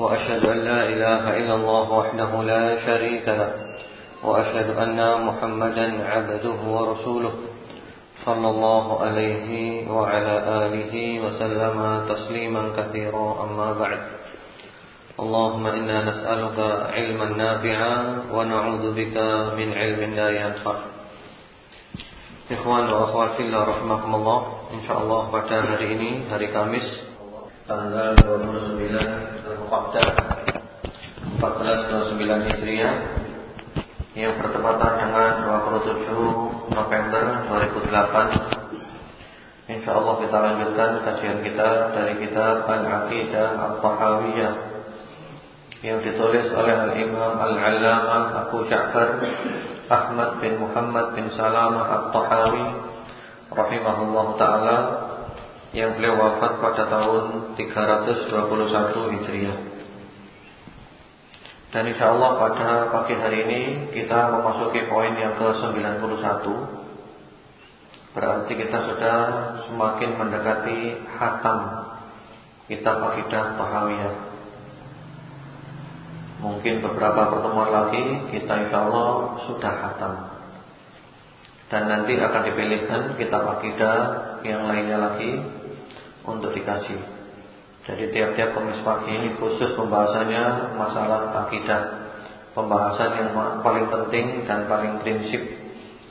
وأشهد أن لا إله إلا الله وحده لا شريك له وأشهد أن محمدا عبده ورسوله صلى الله عليه وعلى آله وسلم تسليما كثيرا. أما بعد اللهم إنا نسألك علما نافعا ونعوذ بك من علم لا ينفع. Ikhwan wa akhwat fillah rahimakumullah Insyaallah pada hari ini hari Kamis tanggal 29 Zulqa'dah 1429 Hijriah yang bertepatan dengan 27 November 2008 Insyaallah kita lanjutkan kajian kita dari kitab Al-Aqidah Al-Tahawiyah yang ditulis oleh Al-Imam Al-Allamah Abu Ja'far Ahmad bin Muhammad bin Salamah At-Tahawi rahimahullah taala yang beliau wafat pada tahun 321 Hijriah. Dan insya Allah pada pagi hari ini kita memasuki poin yang ke-91. Berarti kita sudah semakin mendekati hatam kitab akidah Tahawiyah. Mungkin beberapa pertemuan lagi kita insya Allah sudah hatam Dan nanti akan dipilihkan kitab akidah yang lainnya lagi untuk dikaji. Jadi tiap-tiap komis pagi ini khusus pembahasannya masalah akidah. Pembahasan yang paling penting dan paling prinsip.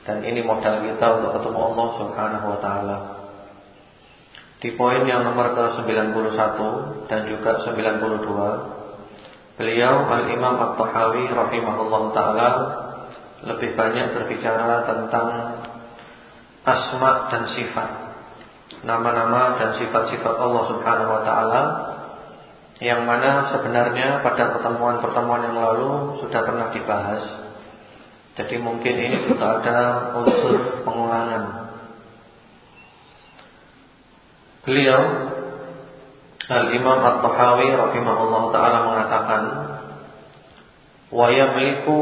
Dan ini modal kita untuk ketemu Allah subhanahu wa ta'ala. Di poin yang nomor ke-91 dan juga 92 Beliau Al-Imam At-Tahawi rahimahullah taala lebih banyak berbicara tentang asma dan sifat. Nama-nama dan sifat-sifat Allah Subhanahu wa taala yang mana sebenarnya pada pertemuan-pertemuan yang lalu sudah pernah dibahas. Jadi mungkin ini juga ada unsur pengulangan. Beliau Al-Imam At-Tahawi rahimahullah taala mengatakan wa yamliku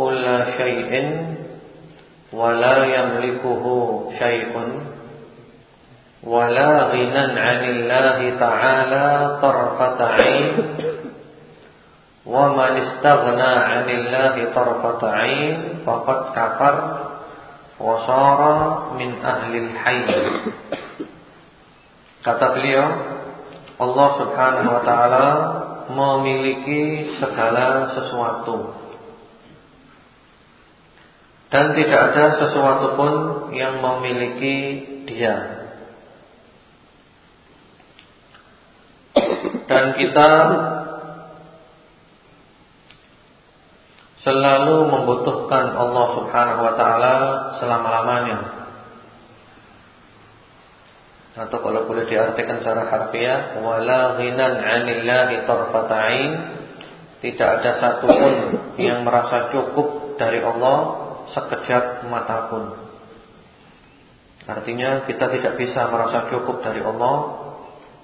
kulla syai'in wa la yamlikuhu syai'un la ghinan 'anillahi ta'ala tarfata 'ain. Wa man istaghna 'anillahi tarfata 'ain faqad kafar wa sara min ahli al-hayy kata beliau Allah subhanahu wa ta'ala memiliki segala sesuatu. Dan tidak ada sesuatu pun yang memiliki dia Dan kita Selalu membutuhkan Allah subhanahu wa ta'ala selama-lamanya. Atau kalau boleh diartikan secara harfiah wala ghinan 'anillahi tarfata'in. Tidak ada satu pun yang merasa cukup dari Allah sekejap mata pun. Artinya kita tidak bisa merasa cukup dari Allah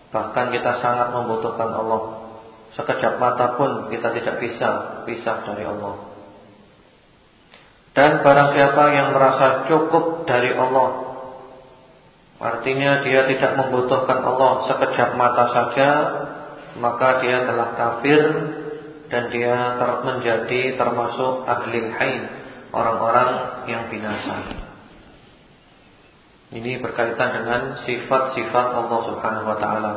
bahkan kita sangat membutuhkan Allah. Sekejap mata pun kita tidak bisa pisah dari Allah. Dan barang siapa yang merasa cukup dari Allah Artinya dia tidak membutuhkan Allah sekejap mata saja Maka dia telah kafir Dan dia ter menjadi termasuk ahli hain Orang-orang yang binasa Ini berkaitan dengan sifat-sifat Allah subhanahu wa ta'ala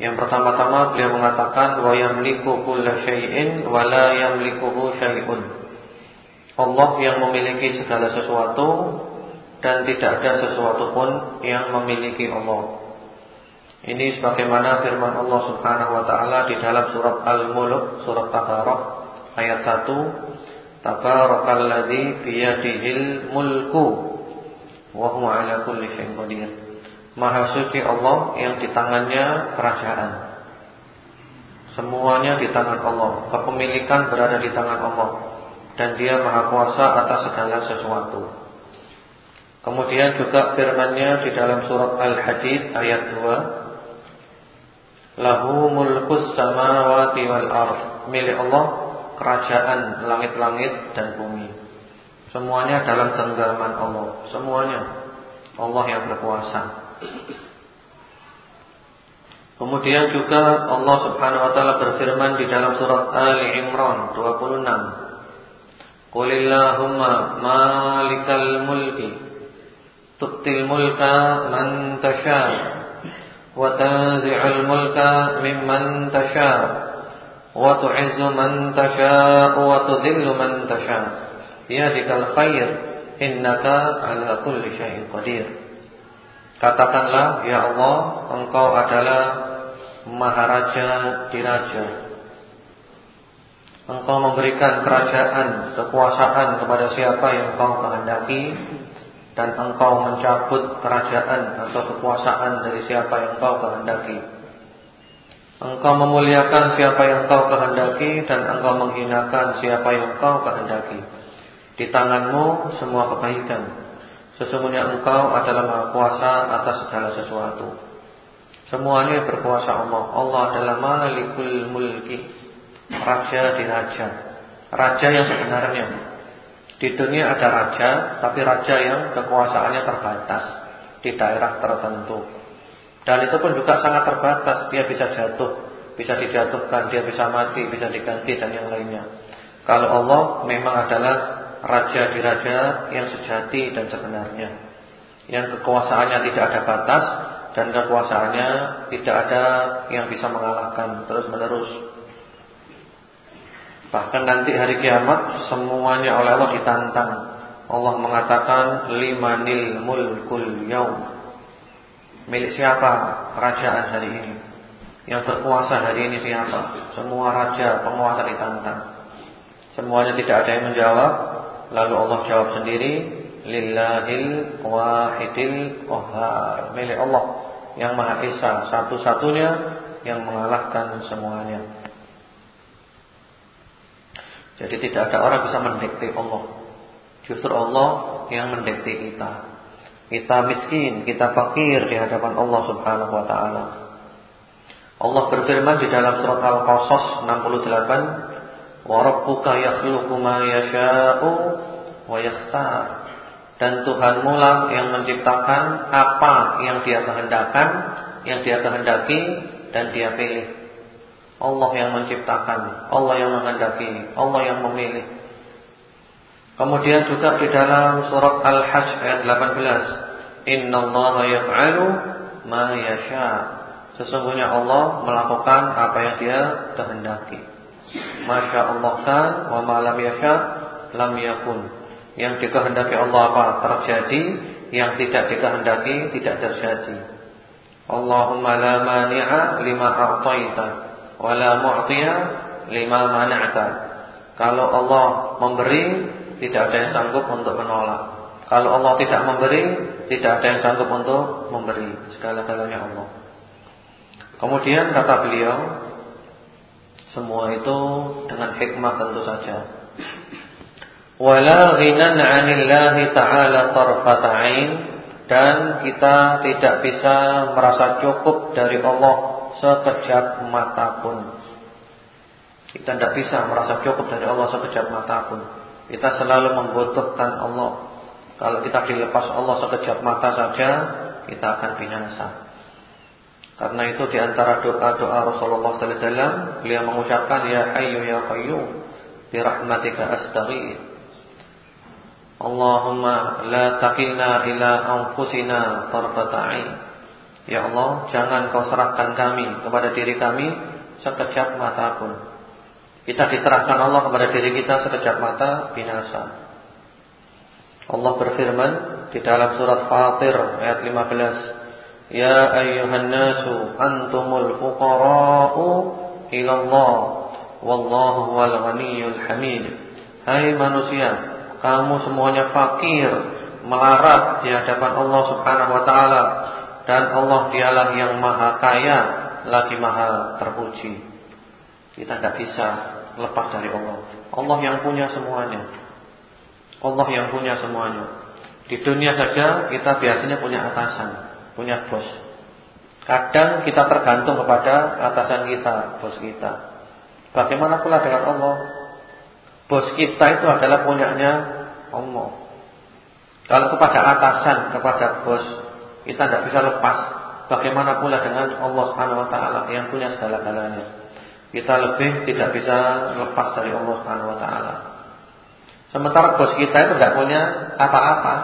Yang pertama-tama beliau mengatakan Wa yamliku kulla syai'in Wa la yamlikuhu syai'un Allah yang memiliki segala sesuatu dan tidak ada sesuatu pun yang memiliki Allah. Ini sebagaimana firman Allah Subhanahu wa taala di dalam surat Al-Mulk, surat Tabarak ayat 1, Tabarakalladzi biyadihil mulku wa huwa ala kulli syai'in qadir. Maha suci Allah yang di tangannya kerajaan. Semuanya di tangan Allah, kepemilikan berada di tangan Allah dan Dia Maha Kuasa atas segala sesuatu. Kemudian juga firman-Nya di dalam surat Al-Hadid ayat 2, Lahu mulkus samawati wal ard. Milik Allah kerajaan langit-langit dan bumi. Semuanya dalam genggaman Allah. Semuanya Allah yang berkuasa. Kemudian juga Allah Subhanahu wa taala berfirman di dalam surat Ali Imran 26. Qulillahumma malikal mulki tu'til mulka man tasha wa tanzi'ul mulka mimman tasha wa tu'izzu man tasha wa tudhillu man tasha biyadikal khair innaka ala kulli syai'in qadir. Katakanlah ya Allah engkau adalah Maharaja Diraja Engkau memberikan kerajaan Kekuasaan kepada siapa yang engkau kehendaki Dan engkau mencabut kerajaan Atau kekuasaan dari siapa yang engkau kehendaki. Engkau memuliakan siapa yang engkau kehendaki Dan engkau menghinakan siapa yang engkau kehendaki Di tanganmu semua kebaikan Sesungguhnya engkau adalah maha kuasa atas segala sesuatu Semuanya berkuasa Allah. Allah adalah Malikul Mulki. Raja di raja. Raja yang sebenarnya. Di dunia ada raja, tapi raja yang kekuasaannya terbatas di daerah tertentu. Dan itu pun juga sangat terbatas. Dia bisa jatuh, bisa dijatuhkan, dia bisa mati, bisa diganti dan yang lainnya. Kalau Allah memang adalah raja di raja yang sejati dan sebenarnya. Yang kekuasaannya tidak ada batas dan kekuasaannya tidak ada yang bisa mengalahkan terus menerus. Bahkan nanti hari kiamat semuanya oleh Allah ditantang. Allah mengatakan limanil mulkul yaum. Milik siapa kerajaan hari ini? Yang berkuasa hari ini siapa? Semua raja, penguasa ditantang. Semuanya tidak ada yang menjawab. Lalu Allah jawab sendiri, lillahil wahidil qahar milik Allah yang Maha Esa satu-satunya yang mengalahkan semuanya. Jadi tidak ada orang bisa mendikte Allah. Justru Allah yang mendikte kita. Kita miskin, kita fakir di hadapan Allah Subhanahu wa taala. Allah berfirman di dalam surat Al-Qasas 68, "Wa rabbuka yakhluqu ma yasha'u wa yakhtar." dan Tuhanmu lah yang menciptakan apa yang Dia kehendakkan, yang Dia kehendaki dan Dia pilih. Allah yang menciptakan, Allah yang menghendaki, Allah yang memilih. Kemudian juga di dalam surat Al-Hajj ayat 18, Innallaha yaf'alu ma yasha. Sesungguhnya Allah melakukan apa yang Dia kehendaki. Masya Allah kan wa ma lam yasha lam yakun. Yang dikehendaki Allah apa terjadi, yang tidak dikehendaki tidak terjadi. Allahumma la mani'a lima a'taita wa la mu'tiya lima mana'ta. Kalau Allah memberi, tidak ada yang sanggup untuk menolak. Kalau Allah tidak memberi, tidak ada yang sanggup untuk memberi. Segala-galanya Allah. Kemudian kata beliau, semua itu dengan hikmah tentu saja wala ghinan 'anillahi ta'ala tarfata'in dan kita tidak bisa merasa cukup dari Allah sekejap mata pun. Kita tidak bisa merasa cukup dari Allah sekejap mata pun. Kita selalu membutuhkan Allah. Kalau kita dilepas Allah sekejap mata saja, kita akan binasa. Karena itu di antara doa-doa Rasulullah sallallahu alaihi wasallam, beliau mengucapkan ya hayyu ya qayyum bi rahmatika astaghith Allahumma la taqilna ila anfusina tarfata'in. Ya Allah, jangan kau serahkan kami kepada diri kami sekejap mata pun. Kita diserahkan Allah kepada diri kita sekejap mata binasa. Allah berfirman di dalam surat Fatir ayat 15, "Ya ayyuhan nasu antumul fuqara'u ila Allah, wallahu wal ghaniyyul hamid." Hai manusia, kamu semuanya fakir, melarat di hadapan Allah Subhanahu wa taala dan Allah dialah yang maha kaya lagi maha terpuji. Kita tidak bisa lepas dari Allah. Allah yang punya semuanya. Allah yang punya semuanya. Di dunia saja kita biasanya punya atasan, punya bos. Kadang kita tergantung kepada atasan kita, bos kita. Bagaimana pula dengan Allah? Bos kita itu adalah punyanya Allah. Kalau kepada atasan, kepada bos, kita tidak bisa lepas. Bagaimana pula dengan Allah Subhanahu wa taala yang punya segala-galanya? Kita lebih tidak bisa lepas dari Allah Subhanahu wa taala. Sementara bos kita itu tidak punya apa-apa,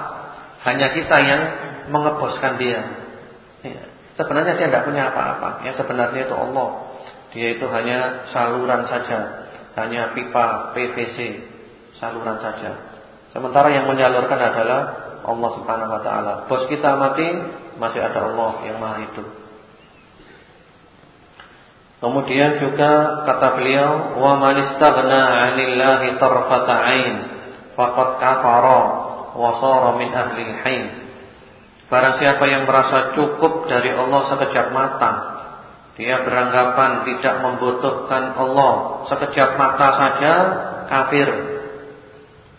hanya kita yang mengeboskan dia. Ya. Sebenarnya dia tidak punya apa-apa. Yang sebenarnya itu Allah. Dia itu hanya saluran saja, hanya pipa PVC, saluran saja. Sementara yang menyalurkan adalah Allah Subhanahu wa taala. Bos kita mati, masih ada Allah yang Maha Hidup. Kemudian juga kata beliau, "Wa man istaghna 'anillahi tarfata 'ain faqad kafara wa al-hain." Barang siapa yang merasa cukup dari Allah sekejap mata, dia beranggapan tidak membutuhkan Allah sekejap mata saja kafir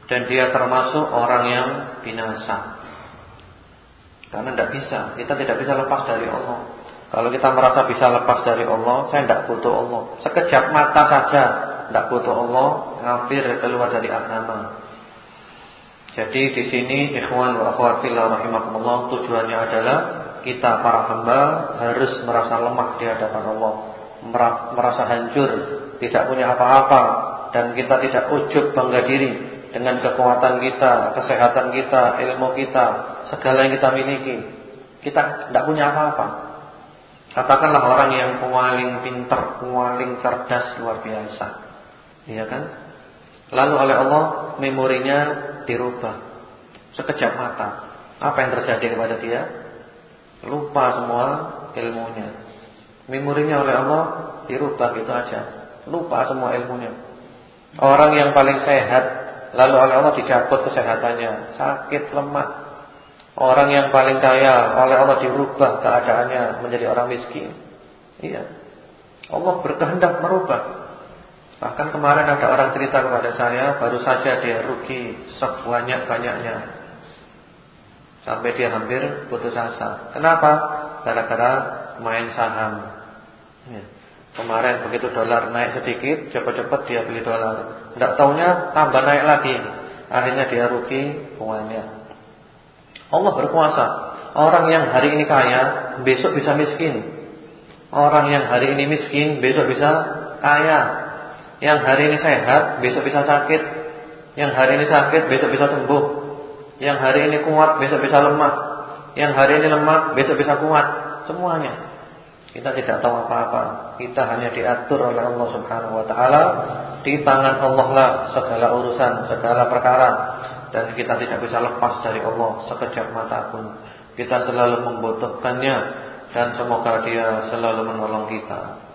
dan dia termasuk orang yang binasa. Karena tidak bisa, kita tidak bisa lepas dari Allah. Kalau kita merasa bisa lepas dari Allah, saya tidak butuh Allah. Sekejap mata saja tidak butuh Allah, ngafir keluar dari agama. Jadi di sini ikhwan wa akhwat rahimakumullah tujuannya adalah kita para hamba harus merasa lemah di hadapan Allah, merasa hancur, tidak punya apa-apa dan kita tidak ujub bangga diri dengan kekuatan kita, kesehatan kita, ilmu kita, segala yang kita miliki. Kita tidak punya apa-apa. Katakanlah orang yang paling pintar, paling cerdas luar biasa. Iya kan? Lalu oleh Allah memorinya dirubah sekejap mata. Apa yang terjadi kepada dia? Lupa semua ilmunya. Memorinya oleh Allah dirubah gitu aja. Lupa semua ilmunya. Orang yang paling sehat lalu oleh Allah dicabut kesehatannya, sakit, lemah. Orang yang paling kaya oleh Allah dirubah keadaannya menjadi orang miskin. Iya. Allah berkehendak merubah. Bahkan kemarin ada orang cerita kepada saya, baru saja dia rugi sebanyak-banyaknya. Sampai dia hampir putus asa. Kenapa? Gara-gara main saham. Ya. Kemarin begitu dolar naik sedikit, cepat-cepat dia beli dolar. Tidak tahunya tambah naik lagi. Akhirnya dia rugi uangnya. Allah berkuasa. Orang yang hari ini kaya, besok bisa miskin. Orang yang hari ini miskin, besok bisa kaya. Yang hari ini sehat, besok bisa sakit. Yang hari ini sakit, besok bisa sembuh. Yang hari ini kuat, besok bisa lemah. Yang hari ini lemah, besok bisa kuat. Semuanya. Kita tidak tahu apa-apa. Kita hanya diatur oleh Allah Subhanahu wa taala. Di tangan Allah lah segala urusan, segala perkara dan kita tidak bisa lepas dari Allah sekejap mata pun. Kita selalu membutuhkannya dan semoga Dia selalu menolong kita.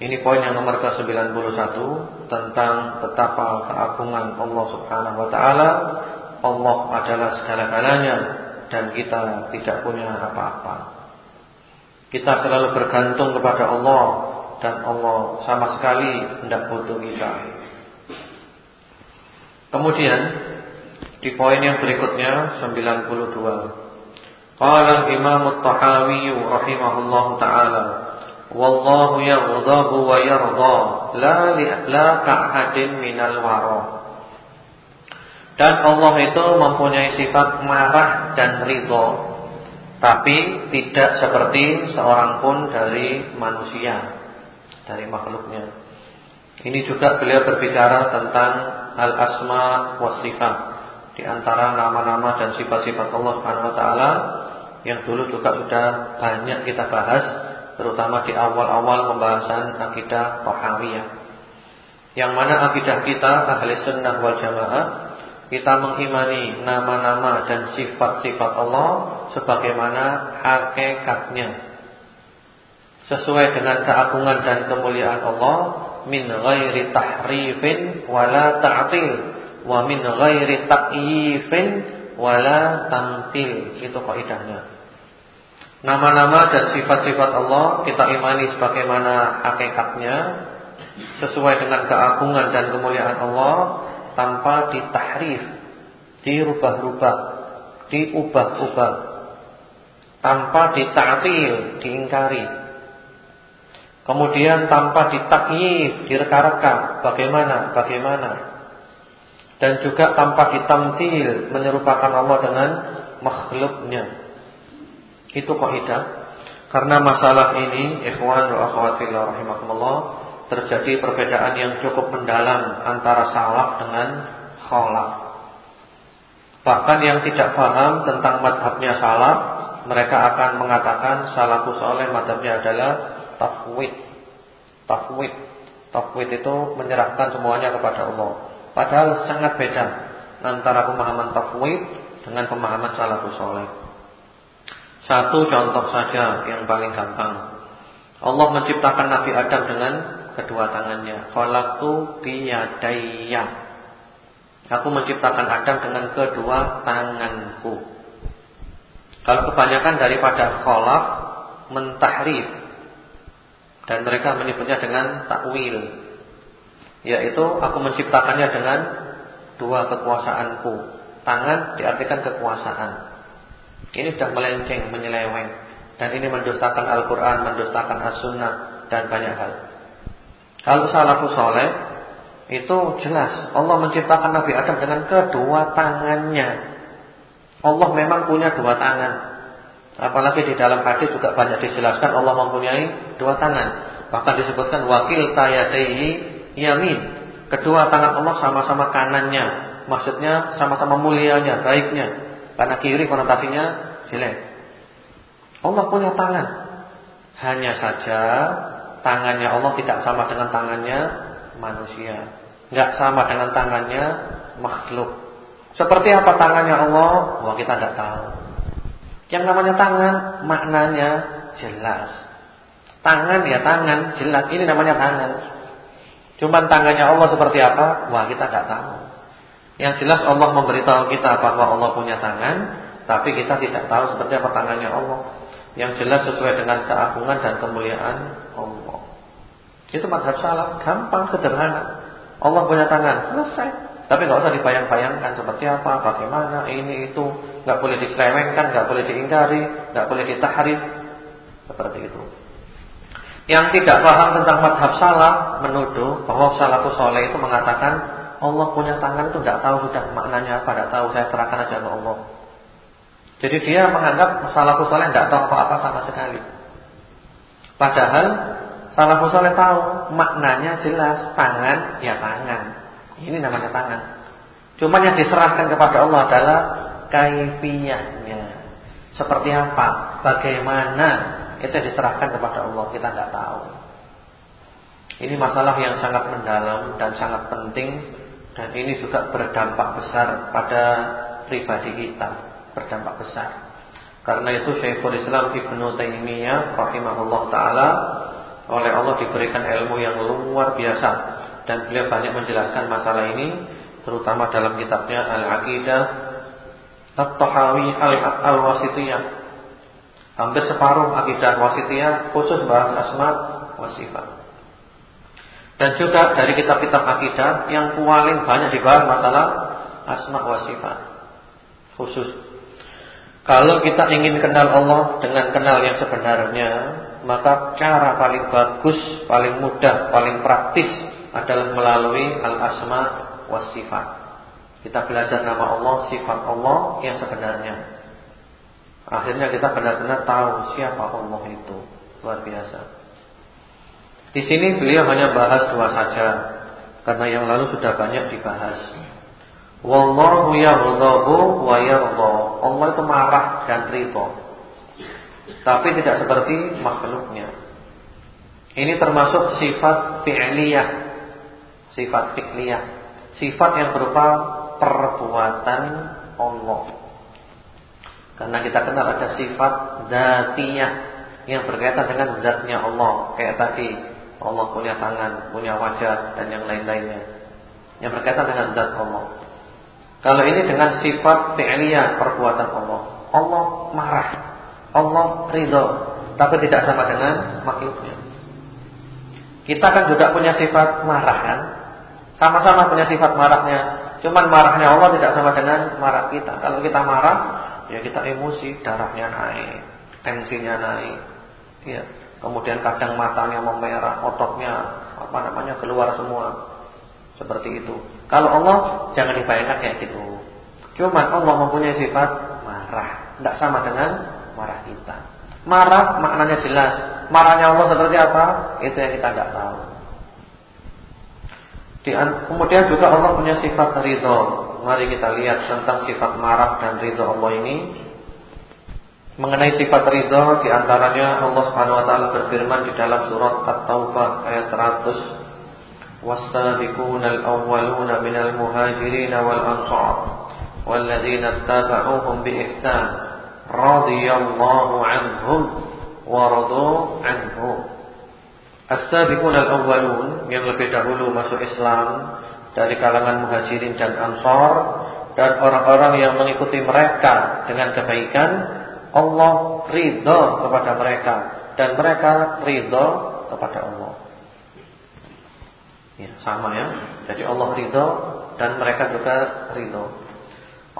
Ini poin yang nomor ke-91 tentang betapa keagungan Allah Subhanahu wa taala. Allah adalah segala-galanya dan kita tidak punya apa-apa. Kita selalu bergantung kepada Allah dan Allah sama sekali tidak butuh kita. Kemudian di poin yang berikutnya 92. Qala Imam At-Tahawi rahimahullah taala, "Wallahu yaghdabu wa yarda, la la ka'adin minal wara." Dan Allah itu mempunyai sifat marah dan ridho, tapi tidak seperti seorang pun dari manusia, dari makhluknya. Ini juga beliau berbicara tentang al-asma was sifat di antara nama-nama dan sifat-sifat Allah Subhanahu wa taala yang dulu juga sudah banyak kita bahas terutama di awal-awal pembahasan akidah Tahawiyah. Yang mana akidah kita ahli sunnah wal jamaah kita mengimani nama-nama dan sifat-sifat Allah sebagaimana hakikatnya. Sesuai dengan keagungan dan kemuliaan Allah min ghairi tahrifin wala ta'til wa min ghairi takyifin wala tamtil. Itu kaidahnya nama-nama dan sifat-sifat Allah kita imani sebagaimana hakikatnya sesuai dengan keagungan dan kemuliaan Allah tanpa ditahrif, dirubah-rubah, diubah-ubah, tanpa ditatil, diingkari. Kemudian tanpa ditakyif, direka-reka, bagaimana, bagaimana. Dan juga tanpa ditamtil, menyerupakan Allah dengan makhluknya. Itu kaidah. Karena masalah ini, ikhwan wa akhwat fillah rahimakumullah, terjadi perbedaan yang cukup mendalam antara salaf dengan khalaf. Bahkan yang tidak paham tentang madhabnya salaf, mereka akan mengatakan salafus soleh madhabnya adalah tafwid. Tafwid. Tafwid itu menyerahkan semuanya kepada Allah. Padahal sangat beda antara pemahaman tafwid dengan pemahaman salafus soleh. Satu contoh saja yang paling gampang. Allah menciptakan Nabi Adam dengan kedua tangannya. Khalaqtu biyadayya. Aku menciptakan Adam dengan kedua tanganku. Kalau kebanyakan daripada khalaq mentahrif dan mereka menyebutnya dengan takwil. Yaitu aku menciptakannya dengan dua kekuasaanku. Tangan diartikan kekuasaan. Ini sudah melenceng, menyeleweng dan ini mendustakan Al-Qur'an, mendustakan As-Sunnah dan banyak hal. Kalau salafus soleh itu jelas Allah menciptakan Nabi Adam dengan kedua tangannya. Allah memang punya dua tangan. Apalagi di dalam hadis juga banyak dijelaskan Allah mempunyai dua tangan. Bahkan disebutkan wakil tayadaihi yamin. Kedua tangan Allah sama-sama kanannya. Maksudnya sama-sama mulianya, baiknya. Karena kiri konotasinya jelek. Allah punya tangan. Hanya saja tangannya Allah tidak sama dengan tangannya manusia. Enggak sama dengan tangannya makhluk. Seperti apa tangannya Allah? Wah, kita tidak tahu. Yang namanya tangan maknanya jelas. Tangan ya tangan, jelas. Ini namanya tangan. Cuman tangannya Allah seperti apa? Wah, kita tidak tahu. Yang jelas Allah memberitahu kita bahwa Allah punya tangan, tapi kita tidak tahu seperti apa tangannya Allah. Yang jelas sesuai dengan keagungan dan kemuliaan Allah. Itu madhab salaf, gampang, sederhana. Allah punya tangan, selesai. Tapi nggak usah dibayang-bayangkan seperti apa, bagaimana, ini itu, nggak boleh diselewengkan, nggak boleh diingkari, nggak boleh ditahrif, seperti itu. Yang tidak paham tentang madhab salaf menuduh bahwa salafus soleh itu mengatakan Allah punya tangan itu nggak tahu sudah maknanya apa, nggak tahu saya serahkan aja ke Allah. Jadi dia menganggap salafus soleh nggak tahu apa-apa sama sekali. Padahal Salafus saleh tahu maknanya jelas tangan ya tangan. Ini namanya tangan. Cuma yang diserahkan kepada Allah adalah kaifiyahnya. Seperti apa? Bagaimana? Itu diserahkan kepada Allah, kita tidak tahu. Ini masalah yang sangat mendalam dan sangat penting dan ini juga berdampak besar pada pribadi kita, berdampak besar. Karena itu Syekhul Islam Ibnu Taimiyah rahimahullah taala oleh Allah diberikan ilmu yang luar biasa dan beliau banyak menjelaskan masalah ini terutama dalam kitabnya Al-Aqidah At-Tahawi Al-Wasitiyah. Hampir separuh akidah wasitiyah khusus bahas asma wa sifat. Dan juga dari kitab-kitab akidah yang paling banyak dibahas masalah asma wa sifat. Khusus. Kalau kita ingin kenal Allah dengan kenal yang sebenarnya, maka cara paling bagus, paling mudah, paling praktis adalah melalui al-asma was sifat. Kita belajar nama Allah, sifat Allah yang sebenarnya. Akhirnya kita benar-benar tahu siapa Allah itu. Luar biasa. Di sini beliau hanya bahas dua saja karena yang lalu sudah banyak dibahas. Wallahu yaghdhabu wa yardha. Allah itu marah dan ridha. Tapi tidak seperti makhluknya. Ini termasuk sifat fi'liyah. Sifat fi'liyah. Sifat yang berupa perbuatan Allah. Karena kita kenal ada sifat zatiyah yang berkaitan dengan zatnya Allah. Kayak tadi Allah punya tangan, punya wajah dan yang lain-lainnya. Yang berkaitan dengan zat Allah. Kalau ini dengan sifat fi'liyah perbuatan Allah. Allah marah Allah ridho, tapi tidak sama dengan makhluknya. Kita kan juga punya sifat marah kan? Sama-sama punya sifat marahnya. Cuman marahnya Allah tidak sama dengan marah kita. Kalau kita marah, ya kita emosi, darahnya naik, tensinya naik. Ya. Kemudian kadang matanya memerah, ototnya apa namanya keluar semua. Seperti itu. Kalau Allah jangan dibayangkan kayak gitu. Cuman Allah mempunyai sifat marah, tidak sama dengan marah kita. Marah maknanya jelas. Marahnya Allah seperti apa? Itu yang kita tidak tahu. Di, kemudian juga Allah punya sifat ridho. Mari kita lihat tentang sifat marah dan ridho Allah ini. Mengenai sifat ridho, di antaranya Allah Subhanahu Wa Taala berfirman di dalam surat At-Taubah ayat 100. Was-sabiquna al-awwaluna minal muhajirin wal ansar walladzina ittaba'uuhum bi ihsan radhiyallahu anhum wa radu anhu As-sabiqun al-awwalun yang lebih dahulu masuk Islam dari kalangan Muhajirin dan Ansar dan orang-orang yang mengikuti mereka dengan kebaikan, Allah ridho kepada mereka dan mereka ridho kepada Allah. Ya, sama ya. Jadi Allah ridho dan mereka juga ridho.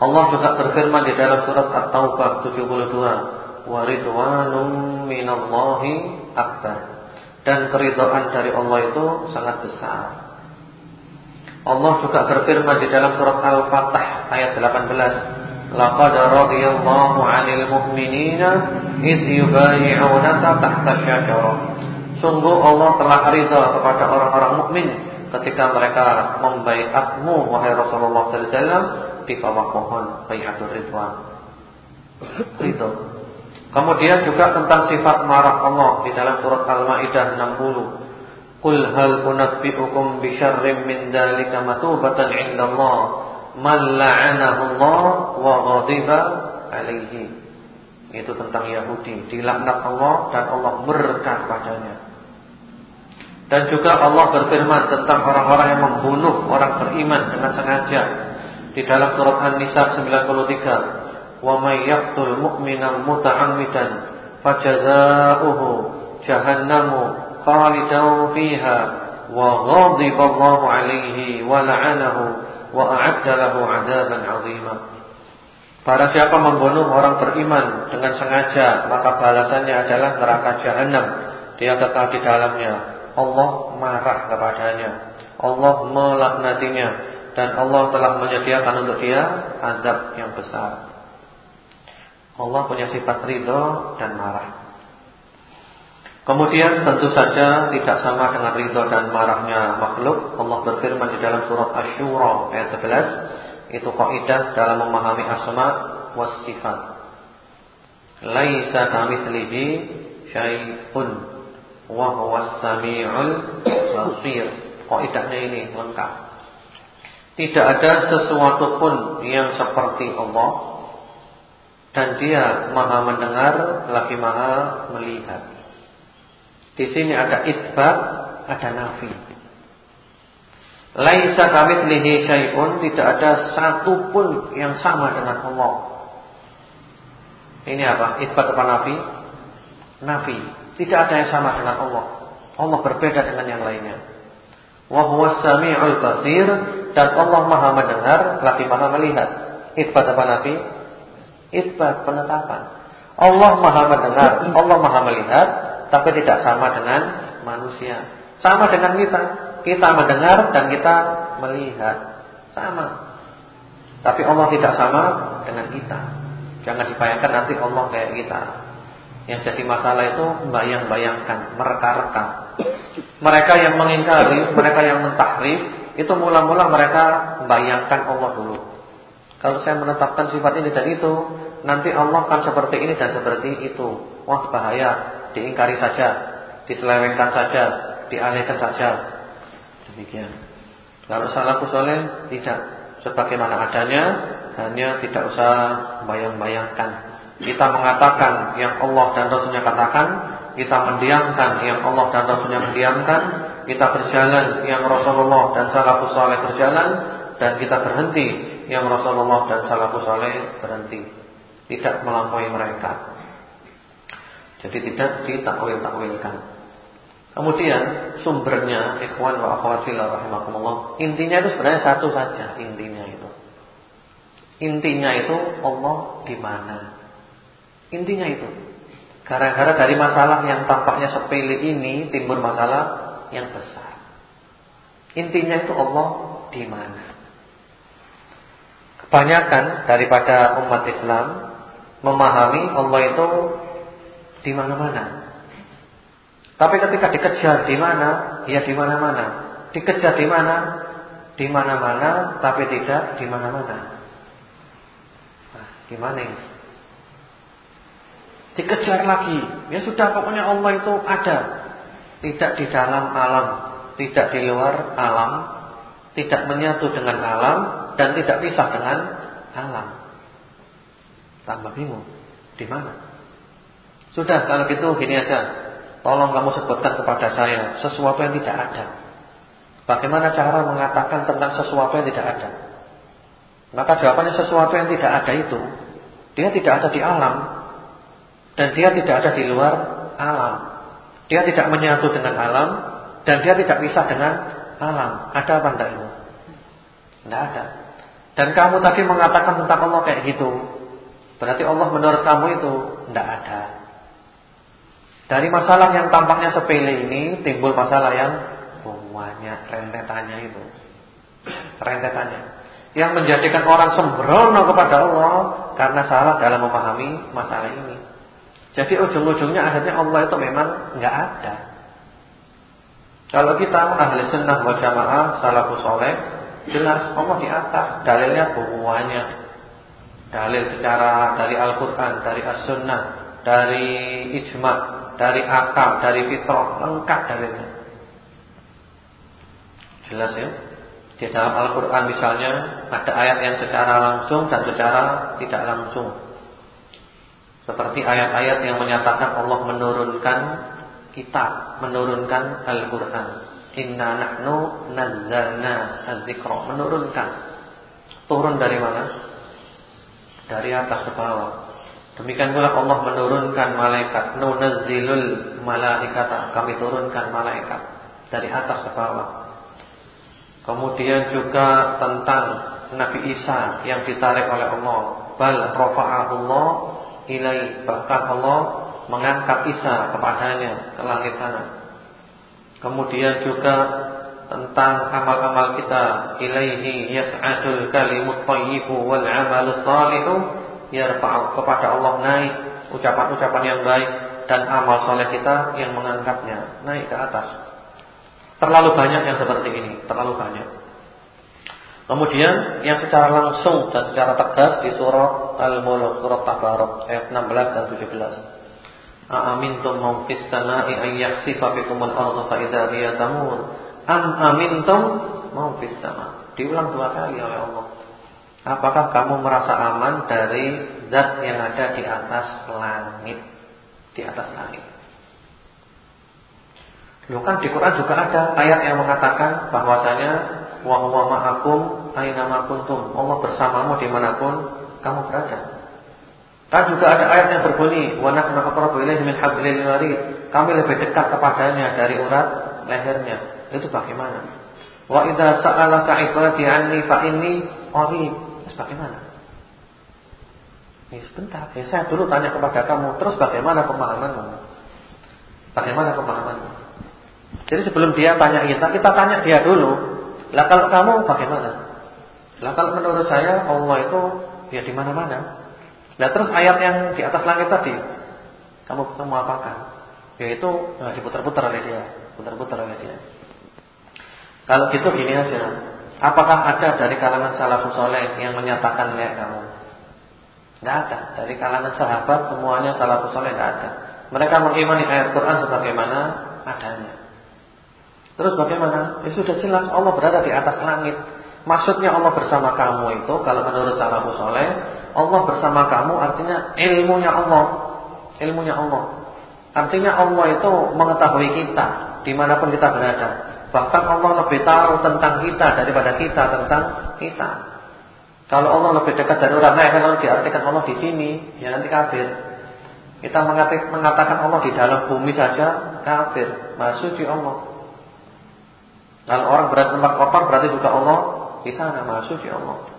Allah juga berfirman di dalam surat At-Taubah 72, "Wa ridwanum minallahi akbar." dan keridhaan dari Allah itu sangat besar. Allah juga berfirman di dalam surat Al-Fatah ayat 18, "Laqad radiyallahu 'anil mu'minina id yubayyi'unaka tahta syajarah." Sungguh Allah telah ridha kepada orang-orang mukmin ketika mereka membaiatmu wahai Rasulullah sallallahu alaihi wasallam di bawah pohon baiatul ridwan. Ridha Kemudian juga tentang sifat marah Allah di dalam surat Al-Maidah 60. Qul hal unabbiukum bi syarrim min dzalika matubatan 'indallah man la'anahu Allah wa ghadiba alaihi. Itu tentang Yahudi, dilaknat Allah dan Allah murka padanya. Dan juga Allah berfirman tentang orang-orang yang membunuh orang beriman dengan sengaja di dalam surat An-Nisa 93 wa may yaqtul mu'mina muta'ammidan fajaza'uhu jahannamu khalidan fiha wa ghadiba Allahu 'alaihi wa la'anahu wa a'adda lahu 'adaban 'azima. Para siapa membunuh orang beriman dengan sengaja maka balasannya adalah neraka jahanam dia kekal di dalamnya. Allah marah kepadanya. Allah melaknatinya. Dan Allah telah menyediakan untuk dia azab yang besar. Allah punya sifat ridho dan marah. Kemudian tentu saja tidak sama dengan ridho dan marahnya makhluk. Allah berfirman di dalam surat Asy-Syura ayat 11, itu kaidah dalam memahami asma was sifat. Laisa kamitslihi syai'un wa huwas samiul basir. Kaidahnya ini lengkap. Tidak ada sesuatu pun yang seperti Allah dan dia maha mendengar lagi maha melihat. Di sini ada itbaq, ada nafi. Laisa kamitslihi syai'un, tidak ada satu pun yang sama dengan Allah. Ini apa? Itbaq apa nafi? Nafi. Tidak ada yang sama dengan Allah. Allah berbeda dengan yang lainnya. Wa huwas samiul basir dan Allah Maha mendengar lagi Maha melihat. Itbaq apa nafi? Isbat penetapan. Allah maha mendengar, Allah maha melihat, tapi tidak sama dengan manusia. Sama dengan kita. Kita mendengar dan kita melihat. Sama. Tapi Allah tidak sama dengan kita. Jangan dibayangkan nanti Allah kayak kita. Yang jadi masalah itu bayang-bayangkan, mereka-reka. Mereka yang mengingkari, mereka yang mentahrif, itu mula-mula mereka bayangkan Allah dulu. Kalau saya menetapkan sifat ini dan itu, nanti Allah kan seperti ini dan seperti itu. Wah bahaya, diingkari saja, diselewengkan saja, dialihkan saja. Demikian. Kalau salah soleh tidak sebagaimana adanya, hanya tidak usah bayang-bayangkan. Kita mengatakan yang Allah dan Rasulnya katakan, kita mendiamkan yang Allah dan Rasulnya mendiamkan, kita berjalan yang Rasulullah dan salafus saleh berjalan, dan kita berhenti yang Rasulullah dan salafus saleh berhenti, tidak melampaui mereka. Jadi tidak ditakwil-takwilkan. Kemudian sumbernya ikhwan wa akhwat fillah rahimakumullah. Intinya itu sebenarnya satu saja intinya itu. Intinya itu Allah di mana? Intinya itu. Gara-gara dari masalah yang tampaknya sepele ini timbul masalah yang besar. Intinya itu Allah di mana? Kebanyakan daripada umat Islam memahami Allah itu di mana-mana. Tapi ketika dikejar di mana, ya di mana-mana. Dikejar di mana? Di mana-mana, tapi tidak di mana-mana. Nah, gimana ini? Dikejar lagi. Ya sudah pokoknya Allah itu ada. Tidak di dalam alam, tidak di luar alam, tidak menyatu dengan alam dan tidak pisah dengan alam. Tambah bingung. Di mana? Sudah kalau gitu gini aja. Tolong kamu sebutkan kepada saya sesuatu yang tidak ada. Bagaimana cara mengatakan tentang sesuatu yang tidak ada? Maka jawabannya sesuatu yang tidak ada itu dia tidak ada di alam dan dia tidak ada di luar alam. Dia tidak menyatu dengan alam dan dia tidak bisa dengan alam. Ada apa enggak itu? Tidak ada. Dan kamu tadi mengatakan tentang Allah kayak gitu. Berarti Allah menurut kamu itu tidak ada. Dari masalah yang tampaknya sepele ini timbul masalah yang banyak rentetannya itu. Rentetannya. Yang menjadikan orang sembrono kepada Allah karena salah dalam memahami masalah ini. Jadi ujung-ujungnya akhirnya Allah itu memang nggak ada. Kalau kita ahli sunnah wal jamaah salafus soleh jelas Allah di atas dalilnya banyak. Dalil secara dari Al-Qur'an, dari As-Sunnah, dari ijma' dari akal, dari fitrah, lengkap dalilnya. Jelas ya? Di dalam Al-Qur'an misalnya ada ayat yang secara langsung dan secara tidak langsung. Seperti ayat-ayat yang menyatakan Allah menurunkan kita, menurunkan Al-Qur'an. Inna nahnu nazzalna az-zikra, menurunkan. Turun dari mana? Dari atas ke bawah. Demikian pula Allah menurunkan malaikat, nunazzilul malaikata, kami turunkan malaikat dari atas ke bawah. Kemudian juga tentang Nabi Isa yang ditarik oleh Allah, bal rafa'ahullah ilai, bahkan Allah mengangkat Isa kepadanya ke langit sana. Kemudian juga tentang amal-amal kita, ilaihi yas'adul kalimut thayyibu wal 'amalus shalihu yarfa'u kepada Allah naik ucapan-ucapan yang baik dan amal soleh kita yang mengangkatnya naik ke atas. Terlalu banyak yang seperti ini, terlalu banyak. Kemudian yang secara langsung dan secara tegas di surat Al-Mulk, surat Tabarok ayat 16 dan 17. Aamintum man fis sama'i ay yakhsifa bikum al-ardha fa idza hiya tamur. Am amintum man sama'. Diulang dua kali oleh Allah. Apakah kamu merasa aman dari zat yang ada di atas langit? Di atas langit. Loh kan di Quran juga ada ayat yang mengatakan bahwasanya wa huwa ma'akum aina ma kuntum. Allah bersamamu di mana pun kamu berada. Kan juga ada ayat yang berbunyi wa nahnu aqrabu ilaihi min hablil warid. Kami lebih dekat kepadanya dari urat lehernya. Itu bagaimana? Wa idza sa'alaka 'ibadi 'anni fa inni qarib. Bagaimana? Ya sebentar, ya saya dulu tanya kepada kamu, terus bagaimana pemahamanmu? Bagaimana pemahamanmu? Jadi sebelum dia tanya kita, kita tanya dia dulu. Lah kalau kamu bagaimana? Lah kalau menurut saya Allah itu ya di mana-mana. Lah terus ayat yang di atas langit tadi, kamu kamu apakan? Yaitu nah, diputar-putar oleh dia, putar-putar oleh dia. Kalau gitu gini aja. Apakah ada dari kalangan salafus soleh yang menyatakan kayak kamu? Tidak ada. Dari kalangan sahabat semuanya salafus soleh tidak ada. Mereka mengimani ayat Quran sebagaimana adanya. Terus bagaimana? Ya sudah jelas Allah berada di atas langit. Maksudnya Allah bersama kamu itu kalau menurut salafus soleh, Allah bersama kamu artinya ilmunya Allah, ilmunya Allah. Artinya Allah itu mengetahui kita di mana pun kita berada. Bahkan Allah lebih tahu tentang kita daripada kita tentang kita. Kalau Allah lebih dekat dari orang lain, kalau diartikan Allah di sini, ya nanti kafir. Kita mengatakan Allah di dalam bumi saja kafir. Maha suci Allah. Kalau orang berada tempat kotor berarti juga Allah di sana Maha suci Allah.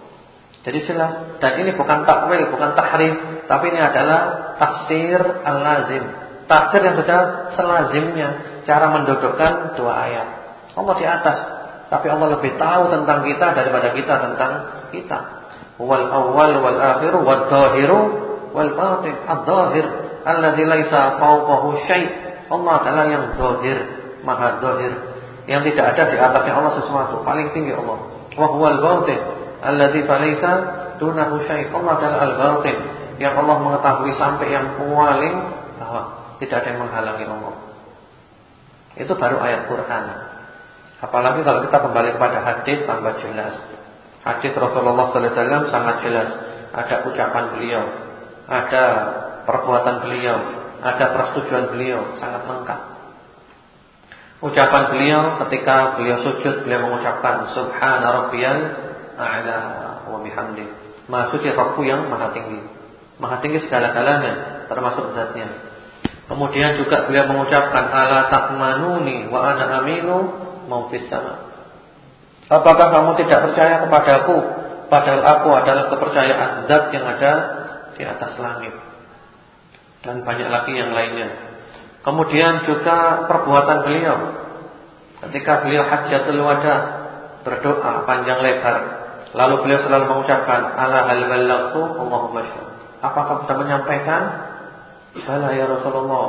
Jadi jelas dan ini bukan takwil, bukan tahrif, tapi ini adalah tafsir al-lazim. Tafsir yang sudah selazimnya cara mendudukkan dua ayat. Allah di atas, tapi Allah lebih tahu tentang kita daripada kita tentang kita. Wal awwal wal akhir wal dhahiru wal batin. Ad-dhahir alladzi laisa fawqahu syai'. Allah adalah yang dhahir, maha dhahir. Yang tidak ada di atasnya Allah sesuatu, paling tinggi Allah. Wa huwal batin alladzi laisa dunahu syai'. Allah adalah al-batin yang Allah mengetahui sampai yang paling bawah. Tidak ada yang menghalangi Allah. Itu baru ayat Quran. Apalagi kalau kita kembali kepada hadis tambah jelas. Hadis Rasulullah sallallahu alaihi wasallam sangat jelas. Ada ucapan beliau, ada perbuatan beliau, ada persetujuan beliau, sangat lengkap. Ucapan beliau ketika beliau sujud beliau mengucapkan subhana rabbiyal a'la wa bihamdi. Maha suci Rabbku yang maha tinggi. Maha tinggi segala-galanya termasuk zatnya. Kemudian juga beliau mengucapkan ala takmanuni wa ana aminu mau sama. Apakah kamu tidak percaya kepadaku padahal aku adalah kepercayaan zat yang ada di atas langit dan banyak lagi yang lainnya. Kemudian juga perbuatan beliau ketika beliau hajatul wada berdoa panjang lebar, lalu beliau selalu mengucapkan ala hal ballagtu Allahumma. Apakah sudah menyampaikan? Bala ya Rasulullah,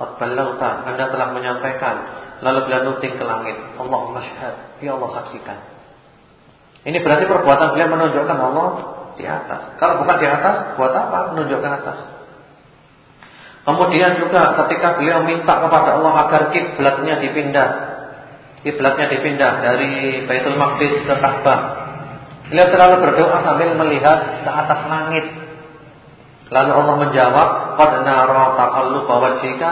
qad ballaghta, Anda telah menyampaikan. Lalu beliau nuting ke langit, Allahumma syahid, ya Allah saksikan. Ini berarti perbuatan beliau menunjukkan Allah di atas. Kalau bukan di atas, buat apa menunjukkan atas? Kemudian juga ketika beliau minta kepada Allah agar kiblatnya dipindah. Kiblatnya dipindah dari Baitul Maqdis ke Ka'bah. Beliau selalu berdoa sambil melihat ke atas langit. Lalu Allah menjawab, "Qad nara taqalluba wajhika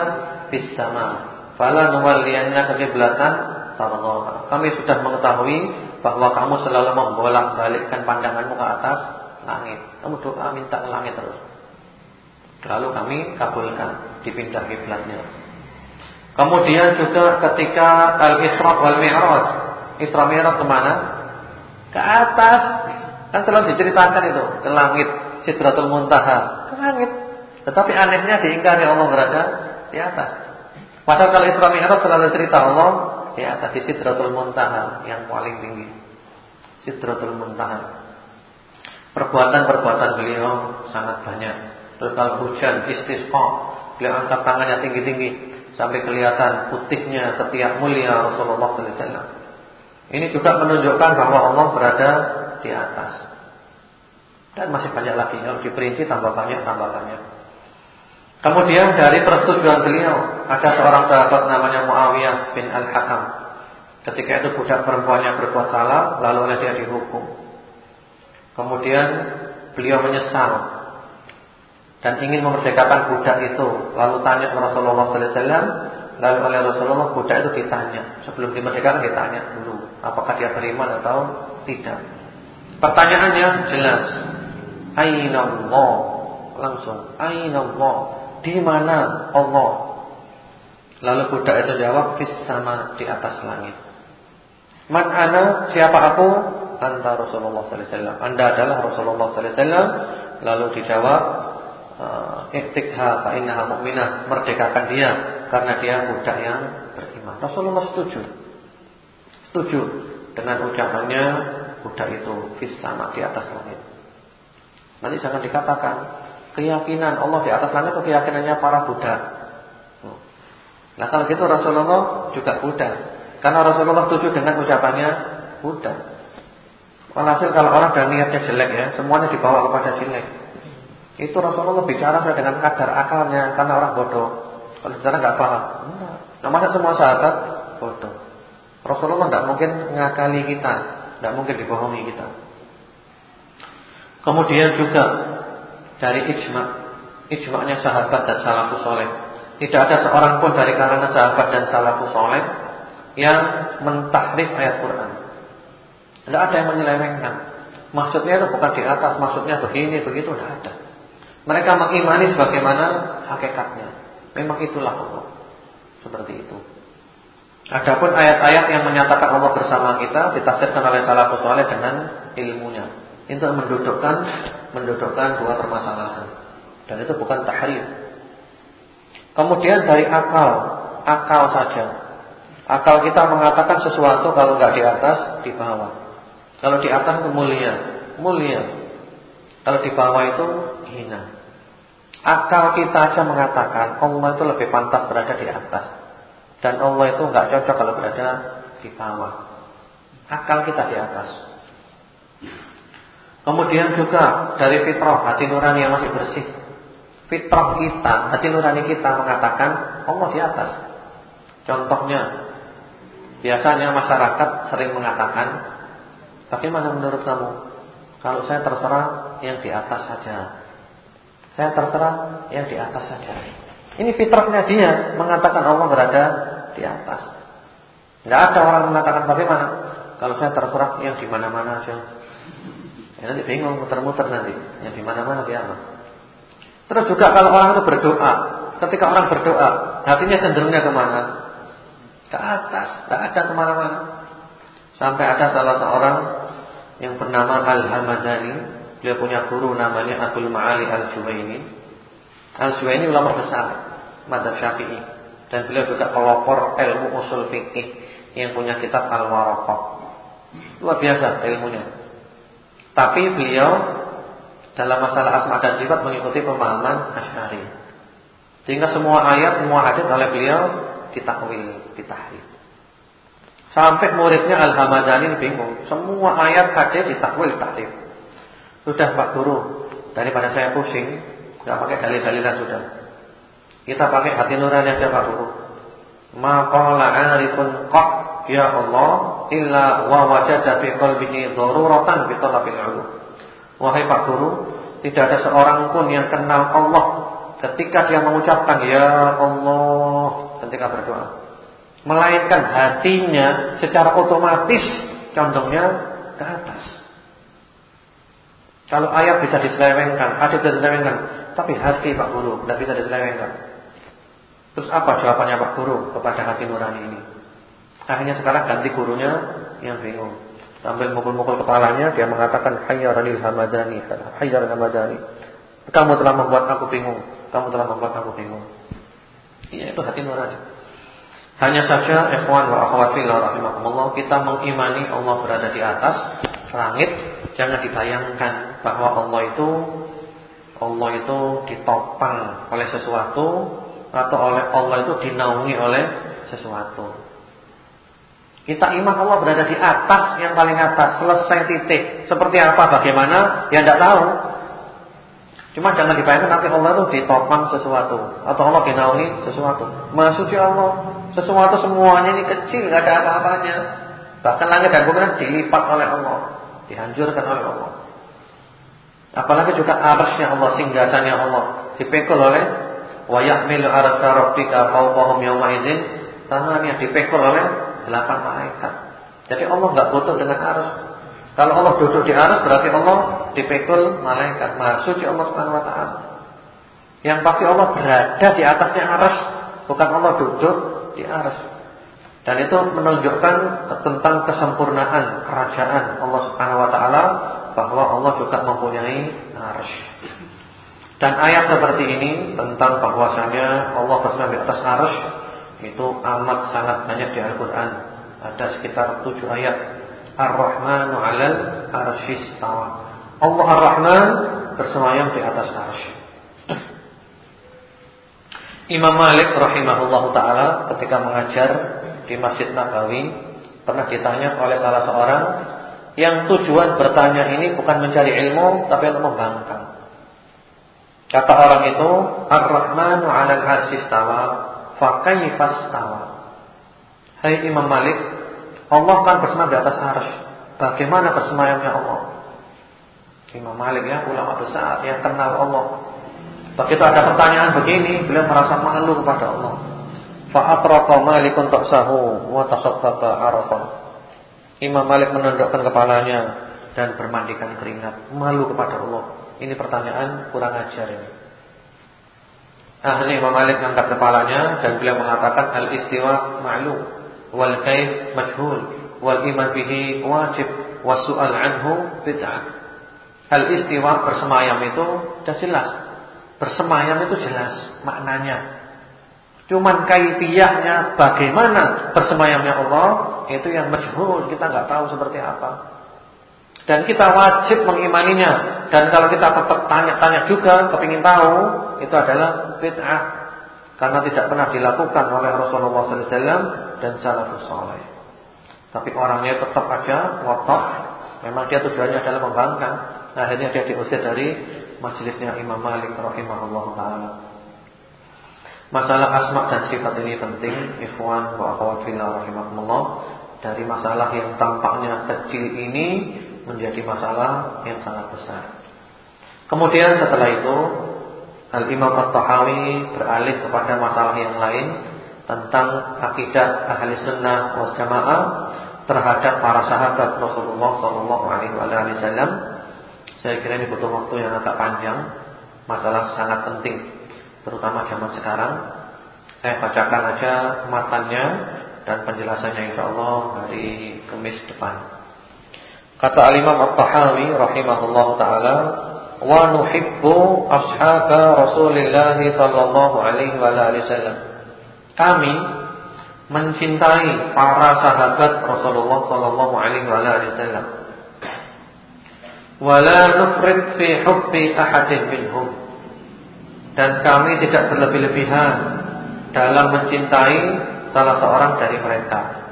fis sama. Fala nuwalliyannaka qiblatan tardhaha." Kami sudah mengetahui bahwa kamu selalu membolak-balikkan pandanganmu ke atas langit. Kamu doa minta ke langit terus. Lalu kami kabulkan dipindah kiblatnya. Kemudian juga ketika al-Isra wal Mi'raj. Isra Mi'raj ke mana? Ke atas. Kan selalu diceritakan itu ke langit, Sidratul Muntaha, ke langit. Tetapi anehnya diingkari Allah berada di atas. Padahal kalau Isra Mi'raj selalu cerita Allah di atas di Sidratul Muntaha yang paling tinggi. Sidratul Muntaha. Perbuatan-perbuatan beliau sangat banyak. Kalau hujan istisqa, beliau angkat tangannya tinggi-tinggi sampai kelihatan putihnya ketiak mulia Rasulullah sallallahu alaihi. Ini juga menunjukkan bahwa Allah berada di atas. Dan masih banyak lagi kalau diperinci tambah banyak tambah banyak. Kemudian dari persetujuan beliau ada seorang sahabat namanya Muawiyah bin Al-Hakam. Ketika itu budak perempuannya berbuat salah, lalu oleh dia dihukum. Kemudian beliau menyesal dan ingin memerdekakan budak itu. Lalu tanya kepada Rasulullah sallallahu alaihi wasallam, lalu oleh Rasulullah budak itu ditanya, sebelum dimerdekakan ditanya dulu, apakah dia beriman atau tidak. Pertanyaannya jelas. Aina? Langsung, aina? Di mana Allah? Lalu budak itu jawab, fis sama di atas langit. Man ana? Siapa aku? Anta Rasulullah sallallahu alaihi wasallam. Anda adalah Rasulullah sallallahu alaihi wasallam. Lalu dijawab, uh, iktikha fa innaha mu'minah, merdekakan dia karena dia budak yang beriman. Rasulullah setuju. Setuju dengan ucapannya budak itu fis sama di atas langit. Nanti jangan dikatakan keyakinan Allah di atas langit itu keyakinannya para budak. Nah kalau gitu Rasulullah juga budak. Karena Rasulullah setuju dengan ucapannya budak. Walhasil kalau orang dan niatnya jelek ya, semuanya dibawa kepada jelek. Itu Rasulullah bicara dengan kadar akalnya karena orang bodoh. Kalau bicara nggak paham. Nah, masa semua sahabat bodoh. Rasulullah tidak mungkin ngakali kita, tidak mungkin dibohongi kita. Kemudian juga dari ijma, ijma'nya sahabat dan salafus soleh. Tidak ada seorang pun dari kalangan sahabat dan salafus soleh yang mentahrif ayat Quran. Tidak ada yang menyelewengkan. Maksudnya itu bukan di atas, maksudnya begini, begitu, tidak ada. Mereka mengimani sebagaimana hakikatnya. Memang itulah Allah. Seperti itu. Adapun ayat-ayat yang menyatakan Allah bersama kita ditafsirkan oleh salafus saleh dengan ilmunya. Itu mendudukkan mendudukkan dua permasalahan. Dan itu bukan tahrif. Kemudian dari akal, akal saja. Akal kita mengatakan sesuatu kalau nggak di atas, di bawah. Kalau di atas itu mulia, mulia. Kalau di bawah itu hina. Akal kita aja mengatakan Allah itu lebih pantas berada di atas. Dan Allah itu nggak cocok kalau berada di bawah. Akal kita di atas. Kemudian juga dari fitrah hati nurani yang masih bersih. Fitrah kita, hati nurani kita mengatakan Allah di atas. Contohnya, biasanya masyarakat sering mengatakan, bagaimana menurut kamu? Kalau saya terserah yang di atas saja. Saya terserah yang di atas saja. Ini fitrahnya dia mengatakan Allah berada di atas. Tidak ada orang mengatakan bagaimana. Kalau saya terserah yang di mana-mana aja. Ya, nanti bingung muter-muter nanti. Yang di mana-mana. Terus juga kalau orang itu berdoa, ketika orang berdoa, hatinya cenderungnya ke mana? Ke atas, tidak ada ke mana-mana. Sampai ada salah seorang yang bernama Al-Hamadani, dia punya guru namanya Abdul Ma'ali Al-Juwaini. Al-Juwaini ulama besar, madhab Syafi'i. Dan beliau juga pelopor ilmu usul fikih yang punya kitab Al-Waraqah. Luar biasa ilmunya. Tapi beliau dalam masalah asma dan sifat mengikuti pemahaman Asy'ari. Sehingga semua ayat, semua hadis oleh beliau ditakwil, ditahrif. Sampai muridnya Al-Hamadani bingung. Semua ayat hadis ditakwil, tahrif. Sudah Pak Guru, daripada saya pusing, enggak pakai dalil-dalilan sudah. Kita pakai hati nurani aja Pak Guru. Maqala 'arifun qad ya Allah illa wa wajada fi qalbihi daruratan bi talabil 'ulum. Wahai Pak Guru, tidak ada seorang pun yang kenal Allah ketika dia mengucapkan ya Allah ketika berdoa. Melainkan hatinya secara otomatis condongnya ke atas. Kalau ayat bisa diselewengkan, hadis bisa diselewengkan, tapi hati Pak Guru tidak bisa diselewengkan. Terus apa jawabannya Pak Guru kepada hati nurani ini? Akhirnya sekarang ganti gurunya yang bingung. Sambil mukul-mukul kepalanya dia mengatakan hayyaranil hamadani, hayyaran hamadani. Kamu telah membuat aku bingung. Kamu telah membuat aku bingung. Iya itu hati nurani. Hanya saja ikhwan wa akhwat fillah rahimakumullah kita mengimani Allah berada di atas langit, jangan dibayangkan bahwa Allah itu Allah itu ditopang oleh sesuatu atau oleh Allah itu dinaungi oleh sesuatu. Kita iman Allah berada di atas yang paling atas, selesai titik. Seperti apa, bagaimana, ya tidak tahu. Cuma jangan dibayangkan nanti Allah itu ditopang sesuatu atau Allah dinaungi sesuatu. Maksudnya Allah, sesuatu semuanya ini kecil, nggak ada apa-apanya. Bahkan langit dan bumi dilipat oleh Allah, dihancurkan oleh Allah. Apalagi juga arasnya Allah, singgasannya Allah, dipekul oleh wa yahmilu arsy rabbika fawqahum yawma idzin tangannya dipekul oleh delapan malaikat. Jadi Allah enggak butuh dengan arsy. Kalau Allah duduk di arsy berarti Allah dipekul malaikat. Maha suci Allah Subhanahu wa taala. Yang pasti Allah berada di atasnya arsy, bukan Allah duduk di arsy. Dan itu menunjukkan tentang kesempurnaan kerajaan Allah Subhanahu wa taala bahwa Allah juga mempunyai arsy. Dan ayat seperti ini tentang bahwasanya Allah bersama di atas arsh itu amat sangat banyak di Al-Qur'an. Ada sekitar tujuh ayat. Ar-Rahmanu 'alal arsyis tawa. Allah Ar-Rahman bersemayam di atas arsy. Imam Malik rahimahullahu taala ketika mengajar di Masjid Nabawi pernah ditanya oleh salah seorang yang tujuan bertanya ini bukan mencari ilmu tapi untuk membangkang. Kata orang itu, Ar-Rahmanu 'alal 'arsy istawa, fa kaifas stawa? Hai Imam Malik, Allah kan bersama di atas arsy. Bagaimana bersemayamnya Allah? Imam Malik ya, ulama besar yang kenal Allah. Begitu ada pertanyaan begini, beliau merasa malu kepada Allah. Fa atraqa Malikun ta'sahu wa tasabbaqa arafan. Imam Malik menundukkan kepalanya dan bermandikan keringat, malu kepada Allah. Ini pertanyaan kurang ajar ini. Ahli Imam Malik angkat kepalanya dan beliau mengatakan al-istiwa ma'lum wal kaif majhul wal iman bihi wajib wasu'al anhu bid'ah. Al-istiwa bersemayam itu sudah jelas. Bersemayam itu jelas maknanya. Cuman kaifiyahnya bagaimana bersemayamnya Allah itu yang majhul, kita nggak tahu seperti apa. Dan kita wajib mengimaninya. Dan kalau kita tetap tanya-tanya juga, kepingin tahu, itu adalah bid'ah. Karena tidak pernah dilakukan oleh Rasulullah SAW dan salafus saleh. Tapi orangnya tetap aja watak. Memang dia tujuannya adalah membangkang. Akhirnya dia diusir dari majelisnya Imam Malik rahimahullah taala. Masalah asma dan sifat ini penting, ikhwan wa akhwat fillah rahimahumullah. Dari masalah yang tampaknya kecil ini menjadi masalah yang sangat besar. Kemudian setelah itu Al-Imam At-Tahawi beralih kepada masalah yang lain tentang akidah ahli sunnah wal jamaah terhadap para sahabat Rasulullah Sallallahu Alaihi Wasallam. Saya kira ini butuh waktu yang agak panjang, masalah sangat penting, terutama zaman sekarang. Saya bacakan aja matanya dan penjelasannya insya Allah hari Kamis depan. Kata Al-Imam At-Tahawi rahimahullah taala, "Wa nuhibbu ashaba Rasulillah sallallahu alaihi wa wasallam." Kami mencintai para sahabat Rasulullah sallallahu alaihi wa wasallam. Wala nufrid fi hubbi ahadin minhum. Dan kami tidak berlebih-lebihan dalam mencintai salah seorang dari mereka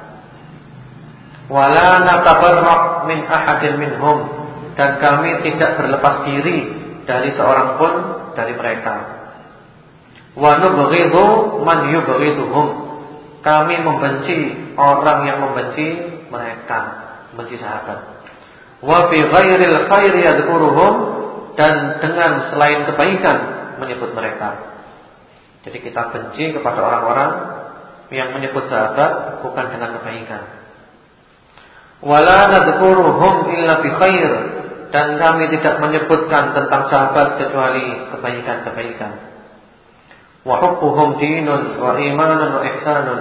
wala natabarra min ahadin minhum dan kami tidak berlepas diri dari seorang pun dari mereka. Wa nubghidhu man yubghiduhum. Kami membenci orang yang membenci mereka, membenci sahabat. Wa bi ghairil khairi yadhkuruhum dan dengan selain kebaikan menyebut mereka. Jadi kita benci kepada orang-orang yang menyebut sahabat bukan dengan kebaikan wala illa bi khair dan kami tidak menyebutkan tentang sahabat kecuali kebaikan-kebaikan. Wa hubbuhum dinun wa imanun wa ihsanun.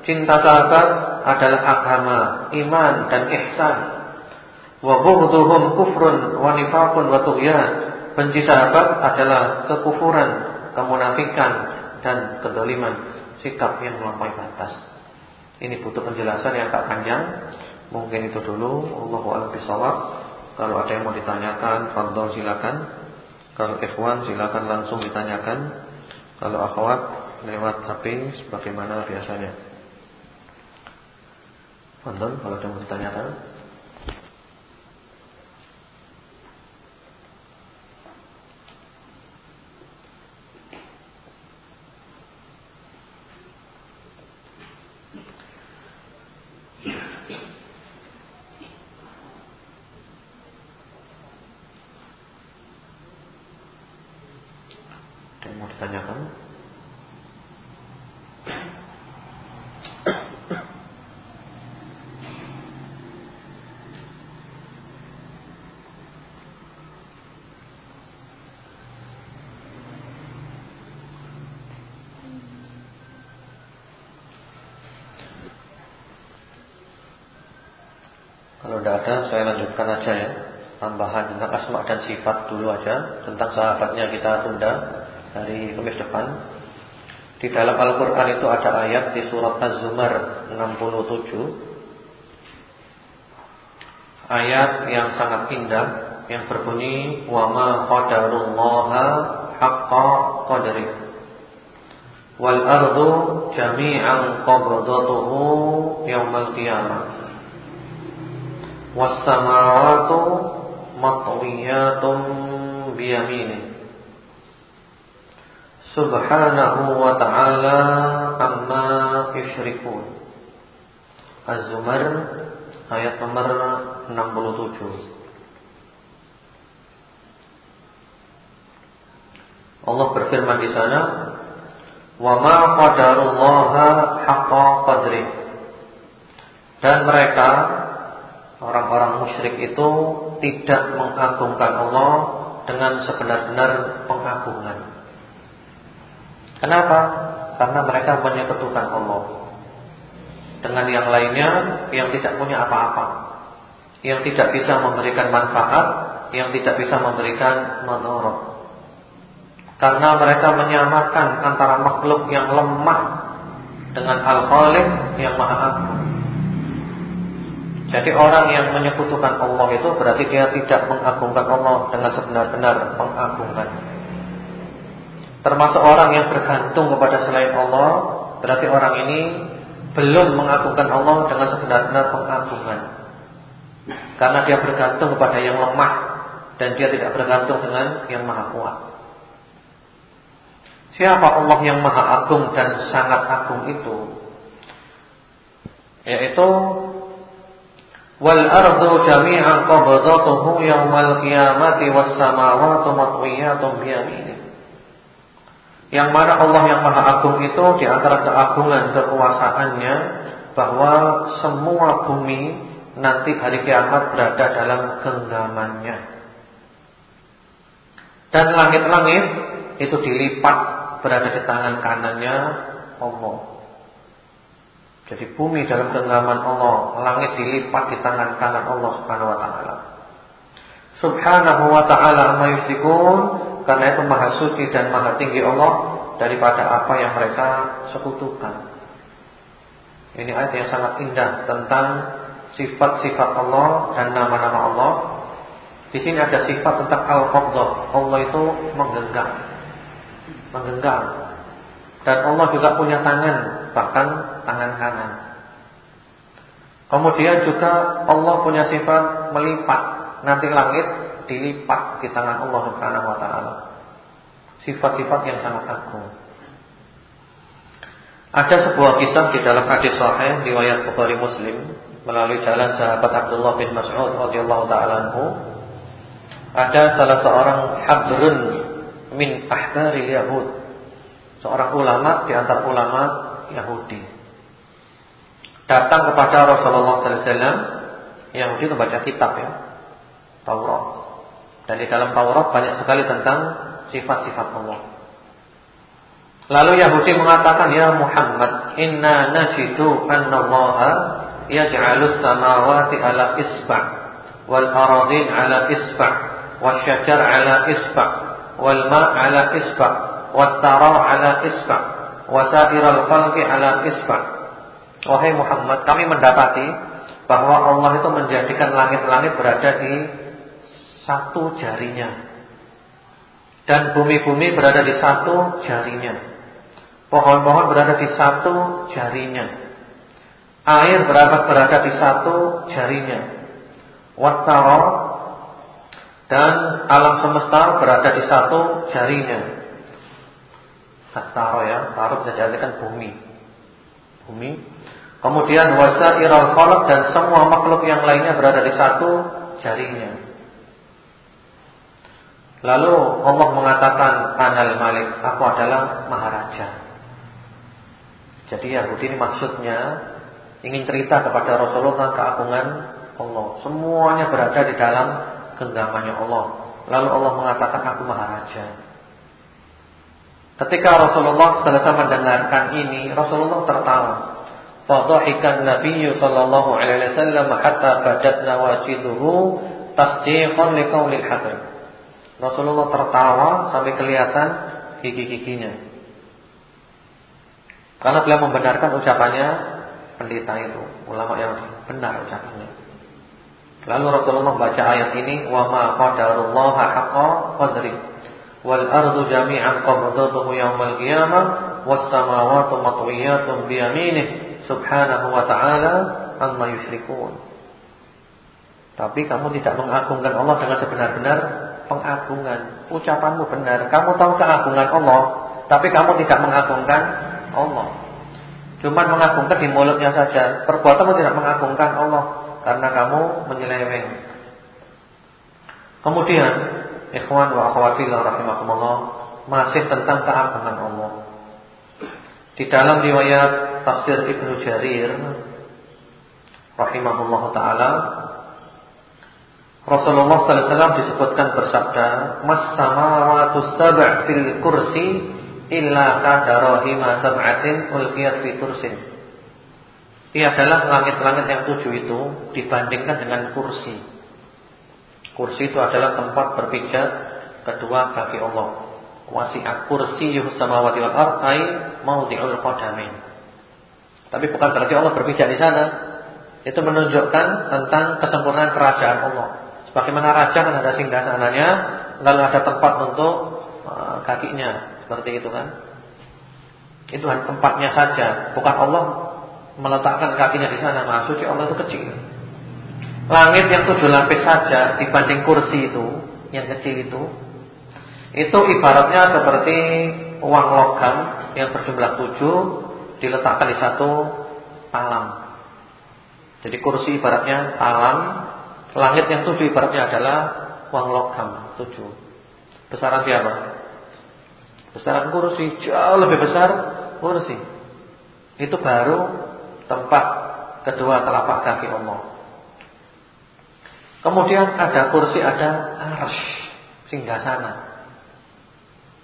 Cinta sahabat adalah agama, iman dan ihsan. Wa bughduhum kufrun wa nifaqun wa tughyan. Benci sahabat adalah kekufuran, kemunafikan dan kedoliman, sikap yang melampaui batas. Ini butuh penjelasan yang tak panjang. Mungkin itu dulu Allahu a'lam bishawab. Kalau ada yang mau ditanyakan, fadhol silakan. Kalau ikhwan silakan langsung ditanyakan. Kalau akhwat lewat HP sebagaimana biasanya. Fadhol kalau ada yang mau ditanyakan. Tidak ada, saya lanjutkan aja ya. Tambahan tentang asma dan sifat dulu aja. Tentang sahabatnya kita tunda dari kemis depan. Di dalam Al-Quran itu ada ayat di surat Az-Zumar 67. Ayat yang sangat indah yang berbunyi wa ma qadarullaha haqqa qadri wal ardu jami'an qabdatuhu yaumal qiyamah was-samawati matwiyatun biyamini. Subhanahu wa ta'ala amma yusyrikun Az-Zumar ayat nomor 67 Allah berfirman di sana wa ma qadarullaha haqqa qadri. Dan mereka Orang-orang musyrik itu tidak mengagungkan Allah dengan sebenar-benar pengagungan. Kenapa? Karena mereka menyekutukan Allah dengan yang lainnya yang tidak punya apa-apa, yang tidak bisa memberikan manfaat, yang tidak bisa memberikan madharat. Karena mereka menyamakan antara makhluk yang lemah dengan Al-Khaliq yang Maha. Jadi orang yang menyekutukan Allah itu berarti dia tidak mengagungkan Allah dengan sebenar-benar mengagungkan. Termasuk orang yang bergantung kepada selain Allah, berarti orang ini belum mengagungkan Allah dengan sebenar-benar pengagungan. Karena dia bergantung kepada yang lemah dan dia tidak bergantung dengan yang maha kuat. Siapa Allah yang maha agung dan sangat agung itu? Yaitu wal ardu jami'an qabdatuhu yaumal qiyamati was samawati matwiyatun biyamini. Yang mana Allah yang maha agung itu di antara keagungan kekuasaannya bahwa semua bumi nanti hari kiamat berada dalam genggamannya. Dan langit-langit itu dilipat berada di tangan kanannya Allah. Jadi bumi dalam genggaman Allah, langit dilipat di tangan kanan Allah Subhanahu wa taala. Subhanahu wa taala amma karena itu maha suci dan maha tinggi Allah daripada apa yang mereka sekutukan. Ini ayat yang sangat indah tentang sifat-sifat Allah dan nama-nama Allah. Di sini ada sifat tentang al-qabdah. Allah itu menggenggam. Menggenggam. Dan Allah juga punya tangan, bahkan tangan kanan. Kemudian juga Allah punya sifat melipat. Nanti langit dilipat di tangan Allah Subhanahu wa taala. Sifat-sifat yang sangat agung. Ada sebuah kisah di dalam hadis sahih riwayat Bukhari Muslim melalui jalan sahabat Abdullah bin Mas'ud radhiyallahu taala ada salah seorang habrun min ahbaril yahud seorang ulama di antara ulama Yahudi datang kepada Rasulullah wasallam Yahudi itu baca kitab ya Taurat. Dan di dalam Taurat banyak sekali tentang sifat-sifat Allah. Lalu Yahudi mengatakan ya Muhammad inna najidu annallaha yaj'alus samawati ala isba' wal aradin ala isba' wasyajar ala isba' wal ma' ala isba' wat tara ala isba' wasairal khalqi ala isba' Wahai Muhammad, kami mendapati bahwa Allah itu menjadikan langit-langit berada di satu jarinya dan bumi-bumi berada di satu jarinya. Pohon-pohon berada di satu jarinya. Air berada berada di satu jarinya. Wattara dan alam semesta berada di satu jarinya. Taro ya, taro bisa diartikan bumi. Bumi. Kemudian wasairal khalq dan semua makhluk yang lainnya berada di satu jarinya. Lalu Allah mengatakan Anal Malik, aku adalah Maharaja. Jadi Yahudi ini maksudnya ingin cerita kepada Rasulullah keagungan Allah. Semuanya berada di dalam genggamannya Allah. Lalu Allah mengatakan aku maharaja. Ketika Rasulullah selesai mendengarkan ini, Rasulullah tertawa. Fadhahikan Nabi sallallahu alaihi wasallam hatta badat nawajiduhu tasdiqan liqaulil hakim. Rasulullah tertawa sampai kelihatan gigi-giginya. Karena beliau membenarkan ucapannya pendeta itu, ulama yang benar ucapannya. Lalu Rasulullah membaca ayat ini, wa ma qadarullah haqqa qadri wal ardu jami'an qabdatuhu yaumal qiyamah was samawati matwiyatun bi yaminih subhanahu wa ta'ala amma yusyrikun. Tapi kamu tidak mengagungkan Allah dengan sebenar-benar pengagungan. Ucapanmu benar. Kamu tahu keagungan Allah, tapi kamu tidak mengagungkan Allah. Cuma mengagungkan di mulutnya saja. Perbuatanmu tidak mengagungkan Allah karena kamu menyeleweng. Kemudian, ikhwan wa akhwati rahimakumullah, masih tentang keagungan Allah. Di dalam riwayat tafsir Ibnu Jarir rahimahullah taala Rasulullah sallallahu alaihi wasallam disebutkan bersabda, "Mas samawati sab' fil kursi illa kadarahima sab'atin ulqiyat fi kursin. Ia adalah langit-langit yang tujuh itu dibandingkan dengan kursi. Kursi itu adalah tempat berpijak kedua kaki Allah. Wasi'at kursiyyuh samawati wal ardh ay mawdi'ul qadamain. Tapi bukan berarti Allah berpijak di sana. Itu menunjukkan tentang kesempurnaan kerajaan Allah. Sebagaimana raja kan ada singgasananya, lalu ada tempat untuk uh, kakinya, seperti itu kan. Itu hanya tempatnya saja, bukan Allah meletakkan kakinya di sana. Maksudnya Allah itu kecil. Langit yang tujuh lapis saja dibanding kursi itu, yang kecil itu, itu ibaratnya seperti uang logam yang berjumlah tujuh diletakkan di satu alam. Jadi kursi ibaratnya alam, langit yang tujuh ibaratnya adalah uang logam tujuh. Besaran siapa? Besaran kursi jauh lebih besar kursi. Itu baru tempat kedua telapak kaki Allah. Kemudian ada kursi, ada arsh, singgah sana.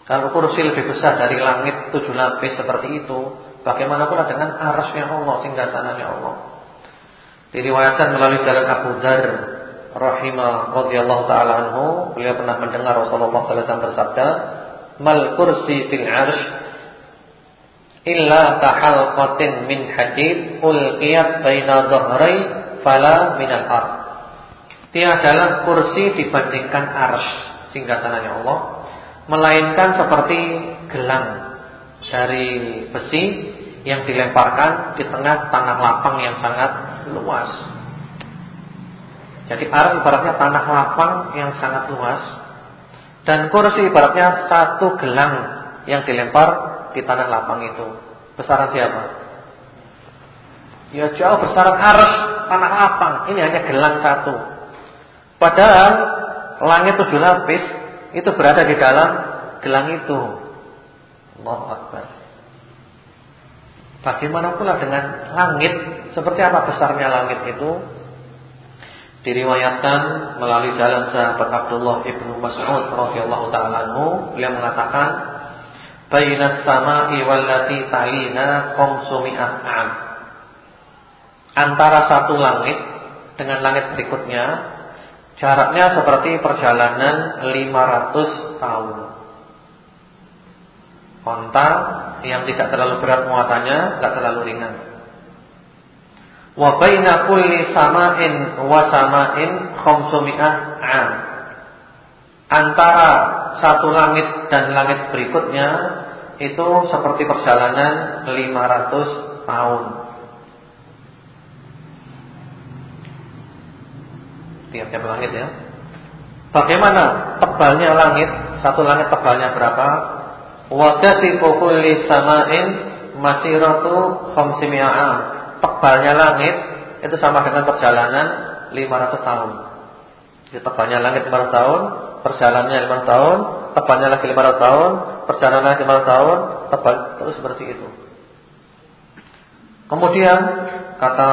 Kalau kursi lebih besar dari langit tujuh lapis seperti itu, bagaimana pula dengan arasnya Allah, singgasananya Allah. Diriwayatkan melalui jalan Abu Dar rahimah radhiyallahu taala anhu, beliau pernah mendengar Rasulullah sallallahu alaihi wasallam bersabda, "Mal kursi fil 'arsy illa tahalqatin min hadid ulqiyat baina dhahrai fala min al-ard." Tiadalah kursi dibandingkan arsy, singgasananya Allah melainkan seperti gelang dari besi yang dilemparkan di tengah tanah lapang yang sangat luas. Jadi arah ibaratnya tanah lapang yang sangat luas dan kursi ibaratnya satu gelang yang dilempar di tanah lapang itu. Besaran siapa? Ya jauh besaran arus tanah lapang. Ini hanya gelang satu. Padahal langit tujuh lapis itu berada di dalam gelang itu. Allahu Akbar. Bagaimana pula dengan langit? Seperti apa besarnya langit itu? Diriwayatkan melalui jalan sahabat Abdullah ibnu Mas'ud radhiyallahu taala anhu, beliau mengatakan, "Bainas sama'i wallati talina am." Antara satu langit dengan langit berikutnya Jaraknya seperti perjalanan 500 tahun. Onta yang tidak terlalu berat muatannya, tidak terlalu ringan. Wa baina kulli sama'in wa sama'in khamsumi'ah 'am. Antara satu langit dan langit berikutnya itu seperti perjalanan 500 tahun. Tiap-tiap langit ya. Bagaimana tebalnya langit? Satu langit tebalnya berapa? Wa kulli sama'in masiratu khamsimi'a Tebalnya langit itu sama dengan perjalanan 500 tahun. Jadi tebalnya langit 500 tahun, perjalanannya 500 tahun, tebalnya lagi 500 tahun, perjalanan 500 tahun, tebal terus seperti itu. Kemudian kata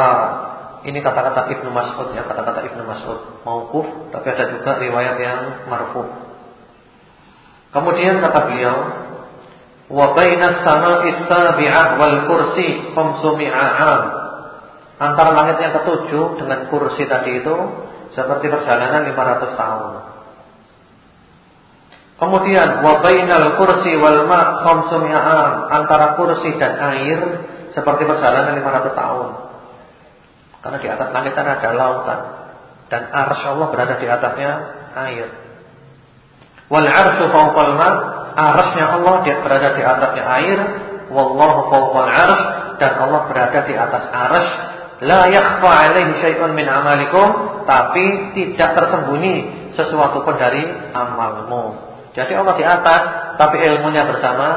ini kata-kata Ibnu Mas'ud ya, kata-kata Ibnu Mas'ud mauquf, tapi ada juga riwayat yang marfu. Kemudian kata beliau, wa bainas sama'is sabi'ah wal kursi khamsumi'a Antara langit yang ketujuh dengan kursi tadi itu seperti perjalanan 500 tahun. Kemudian wa bainal kursi wal ma' khamsumi'a Antara kursi dan air seperti perjalanan 500 tahun. Karena di atas langit kan ada lautan dan arsy Allah berada di atasnya air. Wal arsyu fawqal ma, arsy-nya Allah dia berada di atasnya air, wallahu fawqal arsy dan Allah berada di atas arsy. La yakhfa 'alaihi syai'un min amalikum, tapi tidak tersembunyi sesuatu pun dari amalmu. Jadi Allah di atas, tapi ilmunya bersama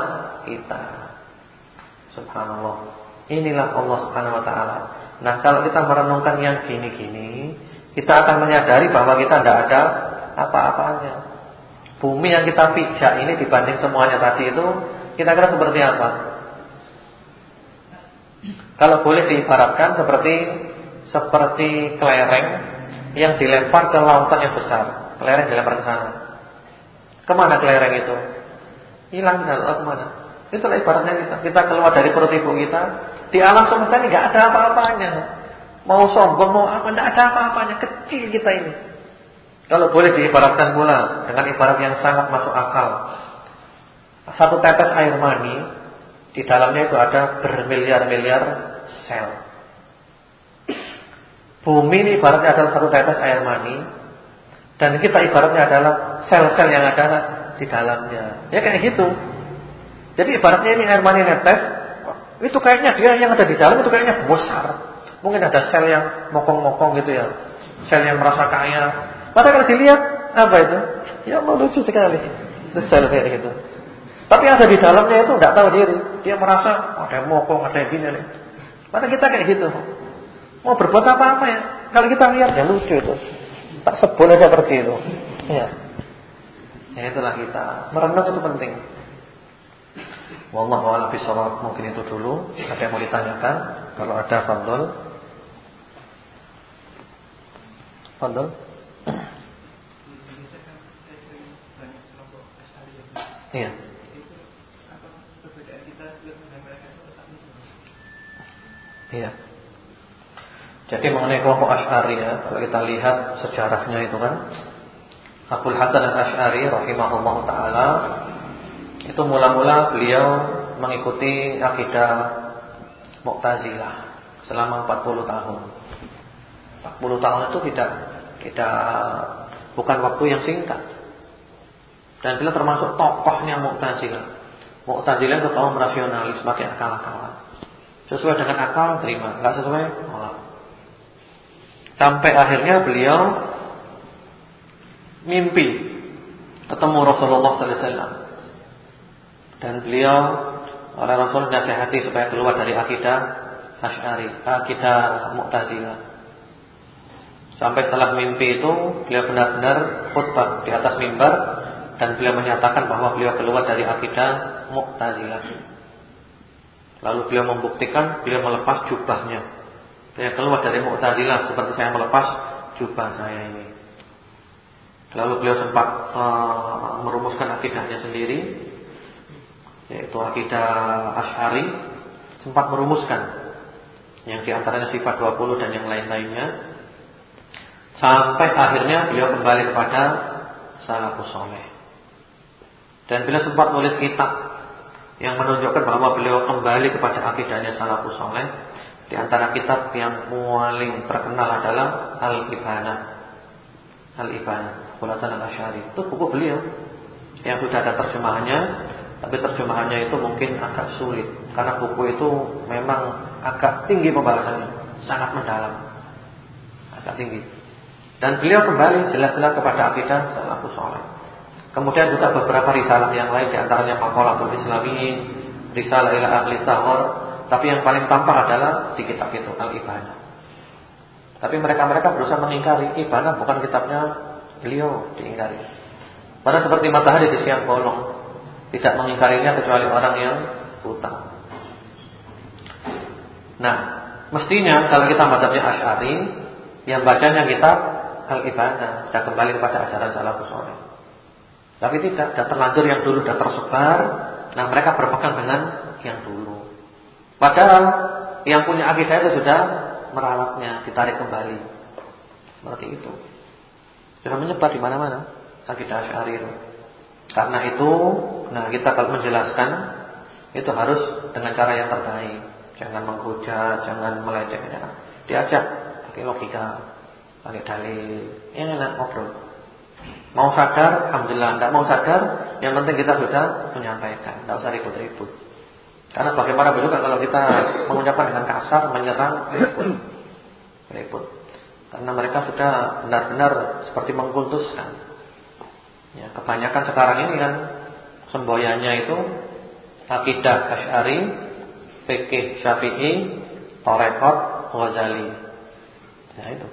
kita. Subhanallah. Inilah Allah Subhanahu wa taala. Nah, kalau kita merenungkan yang gini-gini, kita akan menyadari bahwa kita tidak ada apa-apanya. Bumi yang kita pijak ini dibanding semuanya tadi itu, kita kira seperti apa? Kalau boleh diibaratkan seperti seperti kelereng yang dilempar ke lautan yang besar. Kelereng dilempar ke sana. Ke mana kelereng itu? Hilang di laut ke mana? Itulah ibaratnya kita. Kita keluar dari perut ibu kita, di alam semesta ini nggak ada apa-apanya. Mau sombong mau apa, nggak ada apa-apanya. Kecil kita ini. Kalau boleh diibaratkan pula dengan ibarat yang sangat masuk akal. Satu tetes air mani di dalamnya itu ada bermiliar-miliar sel. Bumi ini ibaratnya adalah satu tetes air mani dan kita ibaratnya adalah sel-sel yang ada di dalamnya. Ya kayak gitu. Jadi ibaratnya ini air mani netes, itu kayaknya dia yang ada di dalam itu kayaknya besar. Mungkin ada sel yang mokong-mokong gitu ya. Sel yang merasa kaya. Maka kalau dilihat apa itu? Ya mau lucu sekali. Itu sel kayak gitu. Tapi yang ada di dalamnya itu tidak tahu diri. Dia merasa oh, ada yang mokong, ada yang gini. Maka kita kayak gitu. Mau berbuat apa-apa ya? Kalau kita lihat ya lucu itu. Tak sebut aja pergi itu. Ya. Ya itulah kita. Merenung itu penting. Wallahu a'lam bishawab. Mungkin itu dulu. Ada yang mau ditanyakan? Kalau ada fadl. Fadl. Iya. Iya. Jadi mengenai kelompok Asy'ari ya, kalau kita lihat sejarahnya itu kan Abdul Hasan Al-Asy'ari rahimahullah taala itu mula-mula beliau mengikuti akidah Mu'tazilah selama 40 tahun. 40 tahun itu tidak tidak bukan waktu yang singkat. Dan beliau termasuk tokohnya Mu'tazilah. Mu'tazilah itu kaum rasionalis pakai akal-akalan. Sesuai dengan akal terima, enggak sesuai tolak. Sampai akhirnya beliau mimpi ketemu Rasulullah sallallahu alaihi wasallam. Dan beliau oleh Rasul nasihati supaya keluar dari akidah Asy'ari, akidah Mu'tazilah. Sampai setelah mimpi itu beliau benar-benar khutbah di atas mimbar dan beliau menyatakan bahwa beliau keluar dari akidah Mu'tazilah. Lalu beliau membuktikan beliau melepas jubahnya. Beliau keluar dari Mu'tazilah seperti saya melepas jubah saya ini. Lalu beliau sempat uh, merumuskan akidahnya sendiri yaitu akidah Asy'ari sempat merumuskan yang di antaranya sifat 20 dan yang lain-lainnya sampai akhirnya beliau kembali kepada salafus saleh. Dan beliau sempat nulis kitab yang menunjukkan bahwa beliau kembali kepada akidahnya salafus saleh. Di antara kitab yang paling terkenal adalah Al-Ibana. Al-Ibana, Bulatan Al-Asy'ari. Itu buku beliau yang sudah ada terjemahannya tapi terjemahannya itu mungkin agak sulit karena buku itu memang agak tinggi pembahasannya, sangat mendalam. Agak tinggi. Dan beliau kembali jelas-jelas kepada akidah salafus saleh. Kemudian juga beberapa risalah yang lain di antaranya Maqalatul Islami, Risalah ila Ahli Tahor, tapi yang paling tampak adalah di kitab itu Al-Ibanah. Tapi mereka-mereka berusaha mengingkari Ibanah bukan kitabnya beliau diingkari. Pada seperti matahari di siang bolong, tidak mengingkarinya kecuali orang yang buta. Nah, mestinya kalau kita mazhabnya Asy'ari, yang bacanya kita Al-Ibadah, kita kembali kepada ajaran salafus saleh. Tapi tidak, sudah terlanjur yang dulu sudah tersebar, nah mereka berpegang dengan yang dulu. Padahal yang punya akidah itu sudah meralatnya, ditarik kembali. Seperti itu. Sudah menyebar di mana-mana akidah Asy'ari itu. Karena itu, nah kita kalau menjelaskan itu harus dengan cara yang terbaik. Jangan menghujat, jangan melecehkan. Diajak pakai logika, pakai dalil. Yang enak ngobrol. Mau sadar, alhamdulillah. Tidak mau sadar, yang penting kita sudah menyampaikan. Tidak usah ribut-ribut. Karena bagaimana juga kalau kita mengucapkan dengan kasar, menyerang, ribut. Ribut. Karena mereka sudah benar-benar seperti mengkultuskan. Ya, kebanyakan sekarang ini kan semboyannya itu akidah Asy'ari, fikih Syafi'i, Tarekat, Ghazali. Ya itu.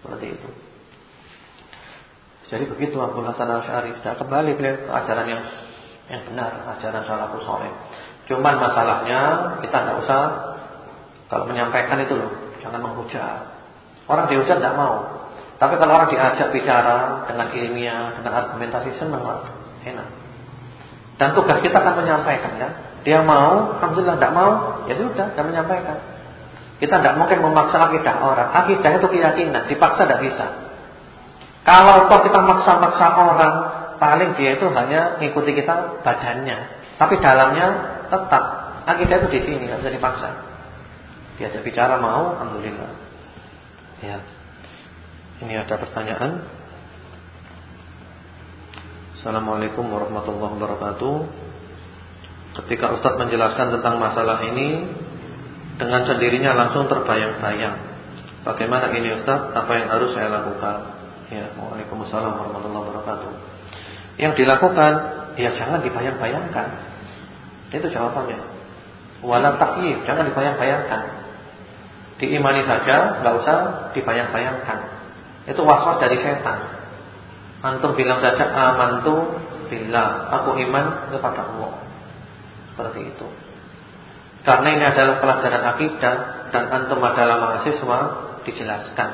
Seperti itu. Jadi begitu Abu Hasan Asy'ari sudah kembali beliau ke ajaran yang yang benar, ajaran salafus saleh. Cuman masalahnya kita tidak usah kalau menyampaikan itu loh, jangan menghujat. Orang dihujat tidak mau. Tapi kalau orang diajak bicara dengan ilmiah, dengan argumentasi senang enak. Dan tugas kita akan menyampaikan kan. Dia mau, alhamdulillah tidak mau, ya sudah, tidak menyampaikan. Kita tidak mungkin memaksa akidah orang. Akidah itu keyakinan, dipaksa tidak bisa. Kalau toh kita maksa-maksa orang, paling dia itu hanya mengikuti kita badannya, tapi dalamnya tetap akidah itu di sini, nggak bisa dipaksa. Diajak bicara mau, alhamdulillah. Ya. Ini ada pertanyaan. Assalamualaikum warahmatullahi wabarakatuh. Ketika Ustadz menjelaskan tentang masalah ini Dengan sendirinya langsung terbayang-bayang. Bagaimana ini Ustadz Apa yang harus saya lakukan? Ya, Waalaikumsalam warahmatullahi wabarakatuh. Yang dilakukan Ya jangan dibayang-bayangkan. Itu jawabannya. Wala takyif, jangan dibayang-bayangkan. Diimani saja nggak usah dibayang-bayangkan. Itu waswas dari setan Antum bilang saja amantu billah, aku iman kepada Allah. Seperti itu. Karena ini adalah pelajaran akidah dan antum adalah mahasiswa dijelaskan.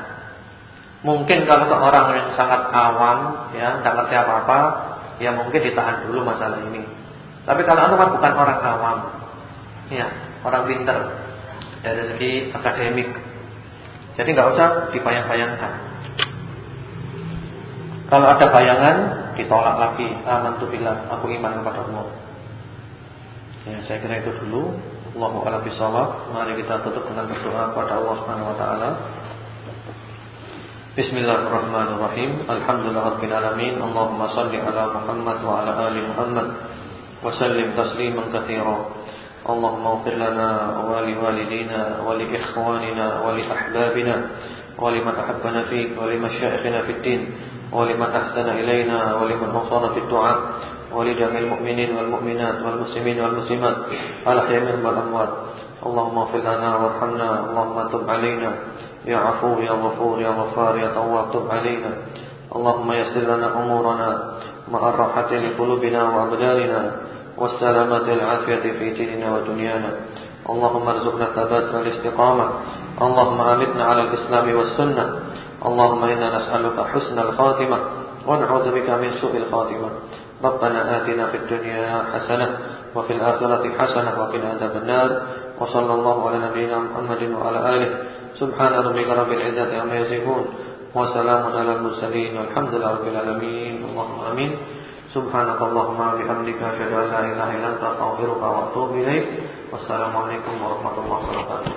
Mungkin kalau ke orang yang sangat awam, ya, tidak ngerti apa-apa, ya mungkin ditahan dulu masalah ini. Tapi kalau antum kan bukan orang awam, ya, orang pintar dari segi akademik. Jadi nggak usah dibayang-bayangkan. Kalau ada bayangan ditolak lagi. Aman tuh bilang aku iman kepada Allah. Ya, saya kira itu dulu. Allahu a'lam bishawab. Mari kita tutup dengan berdoa kepada Allah Subhanahu wa taala. Bismillahirrahmanirrahim. Alhamdulillahirabbil alamin. Allahumma shalli ala Muhammad wa ala ali Muhammad wa tasliman katsira. Allahumma ighfir lana wa li walidina wa li ikhwanina wa li ahbabina wa liman ahabbana fik wa li masyayikhina fid din. ولمن أحسن إلينا ولمن أوصانا في الدعاء ولجميع المؤمنين والمؤمنات والمسلمين والمسلمات الأحياء منهم والأموات. اللهم اغفر لنا وارحمنا. اللهم تب علينا. يا عفو يا غفور يا غفار يا تواب تب علينا. اللهم يسر لنا أمورنا مع الراحة لقلوبنا وأبداننا والسلامة العافية في ديننا ودنيانا. اللهم ارزقنا الثبات والاستقامة اللهم أمتنا على الإسلام والسنة. اللهم إنا نسألك حسن الخاتمة ونعوذ بك من سوء الخاتمة. ربنا آتنا في الدنيا حسنة وفي الآخرة حسنة وقنا عذاب النار. وصلى الله على نبينا محمد وعلى آله. سبحان ربك رب العزة عما يصفون. وسلام على المرسلين والحمد لله رب العالمين. اللهم آمين. سبحانك اللهم وبحمدك أشهد أن لا إله إلا أنت أستغفرك وأتوب إليك. والسلام عليكم ورحمة الله وبركاته.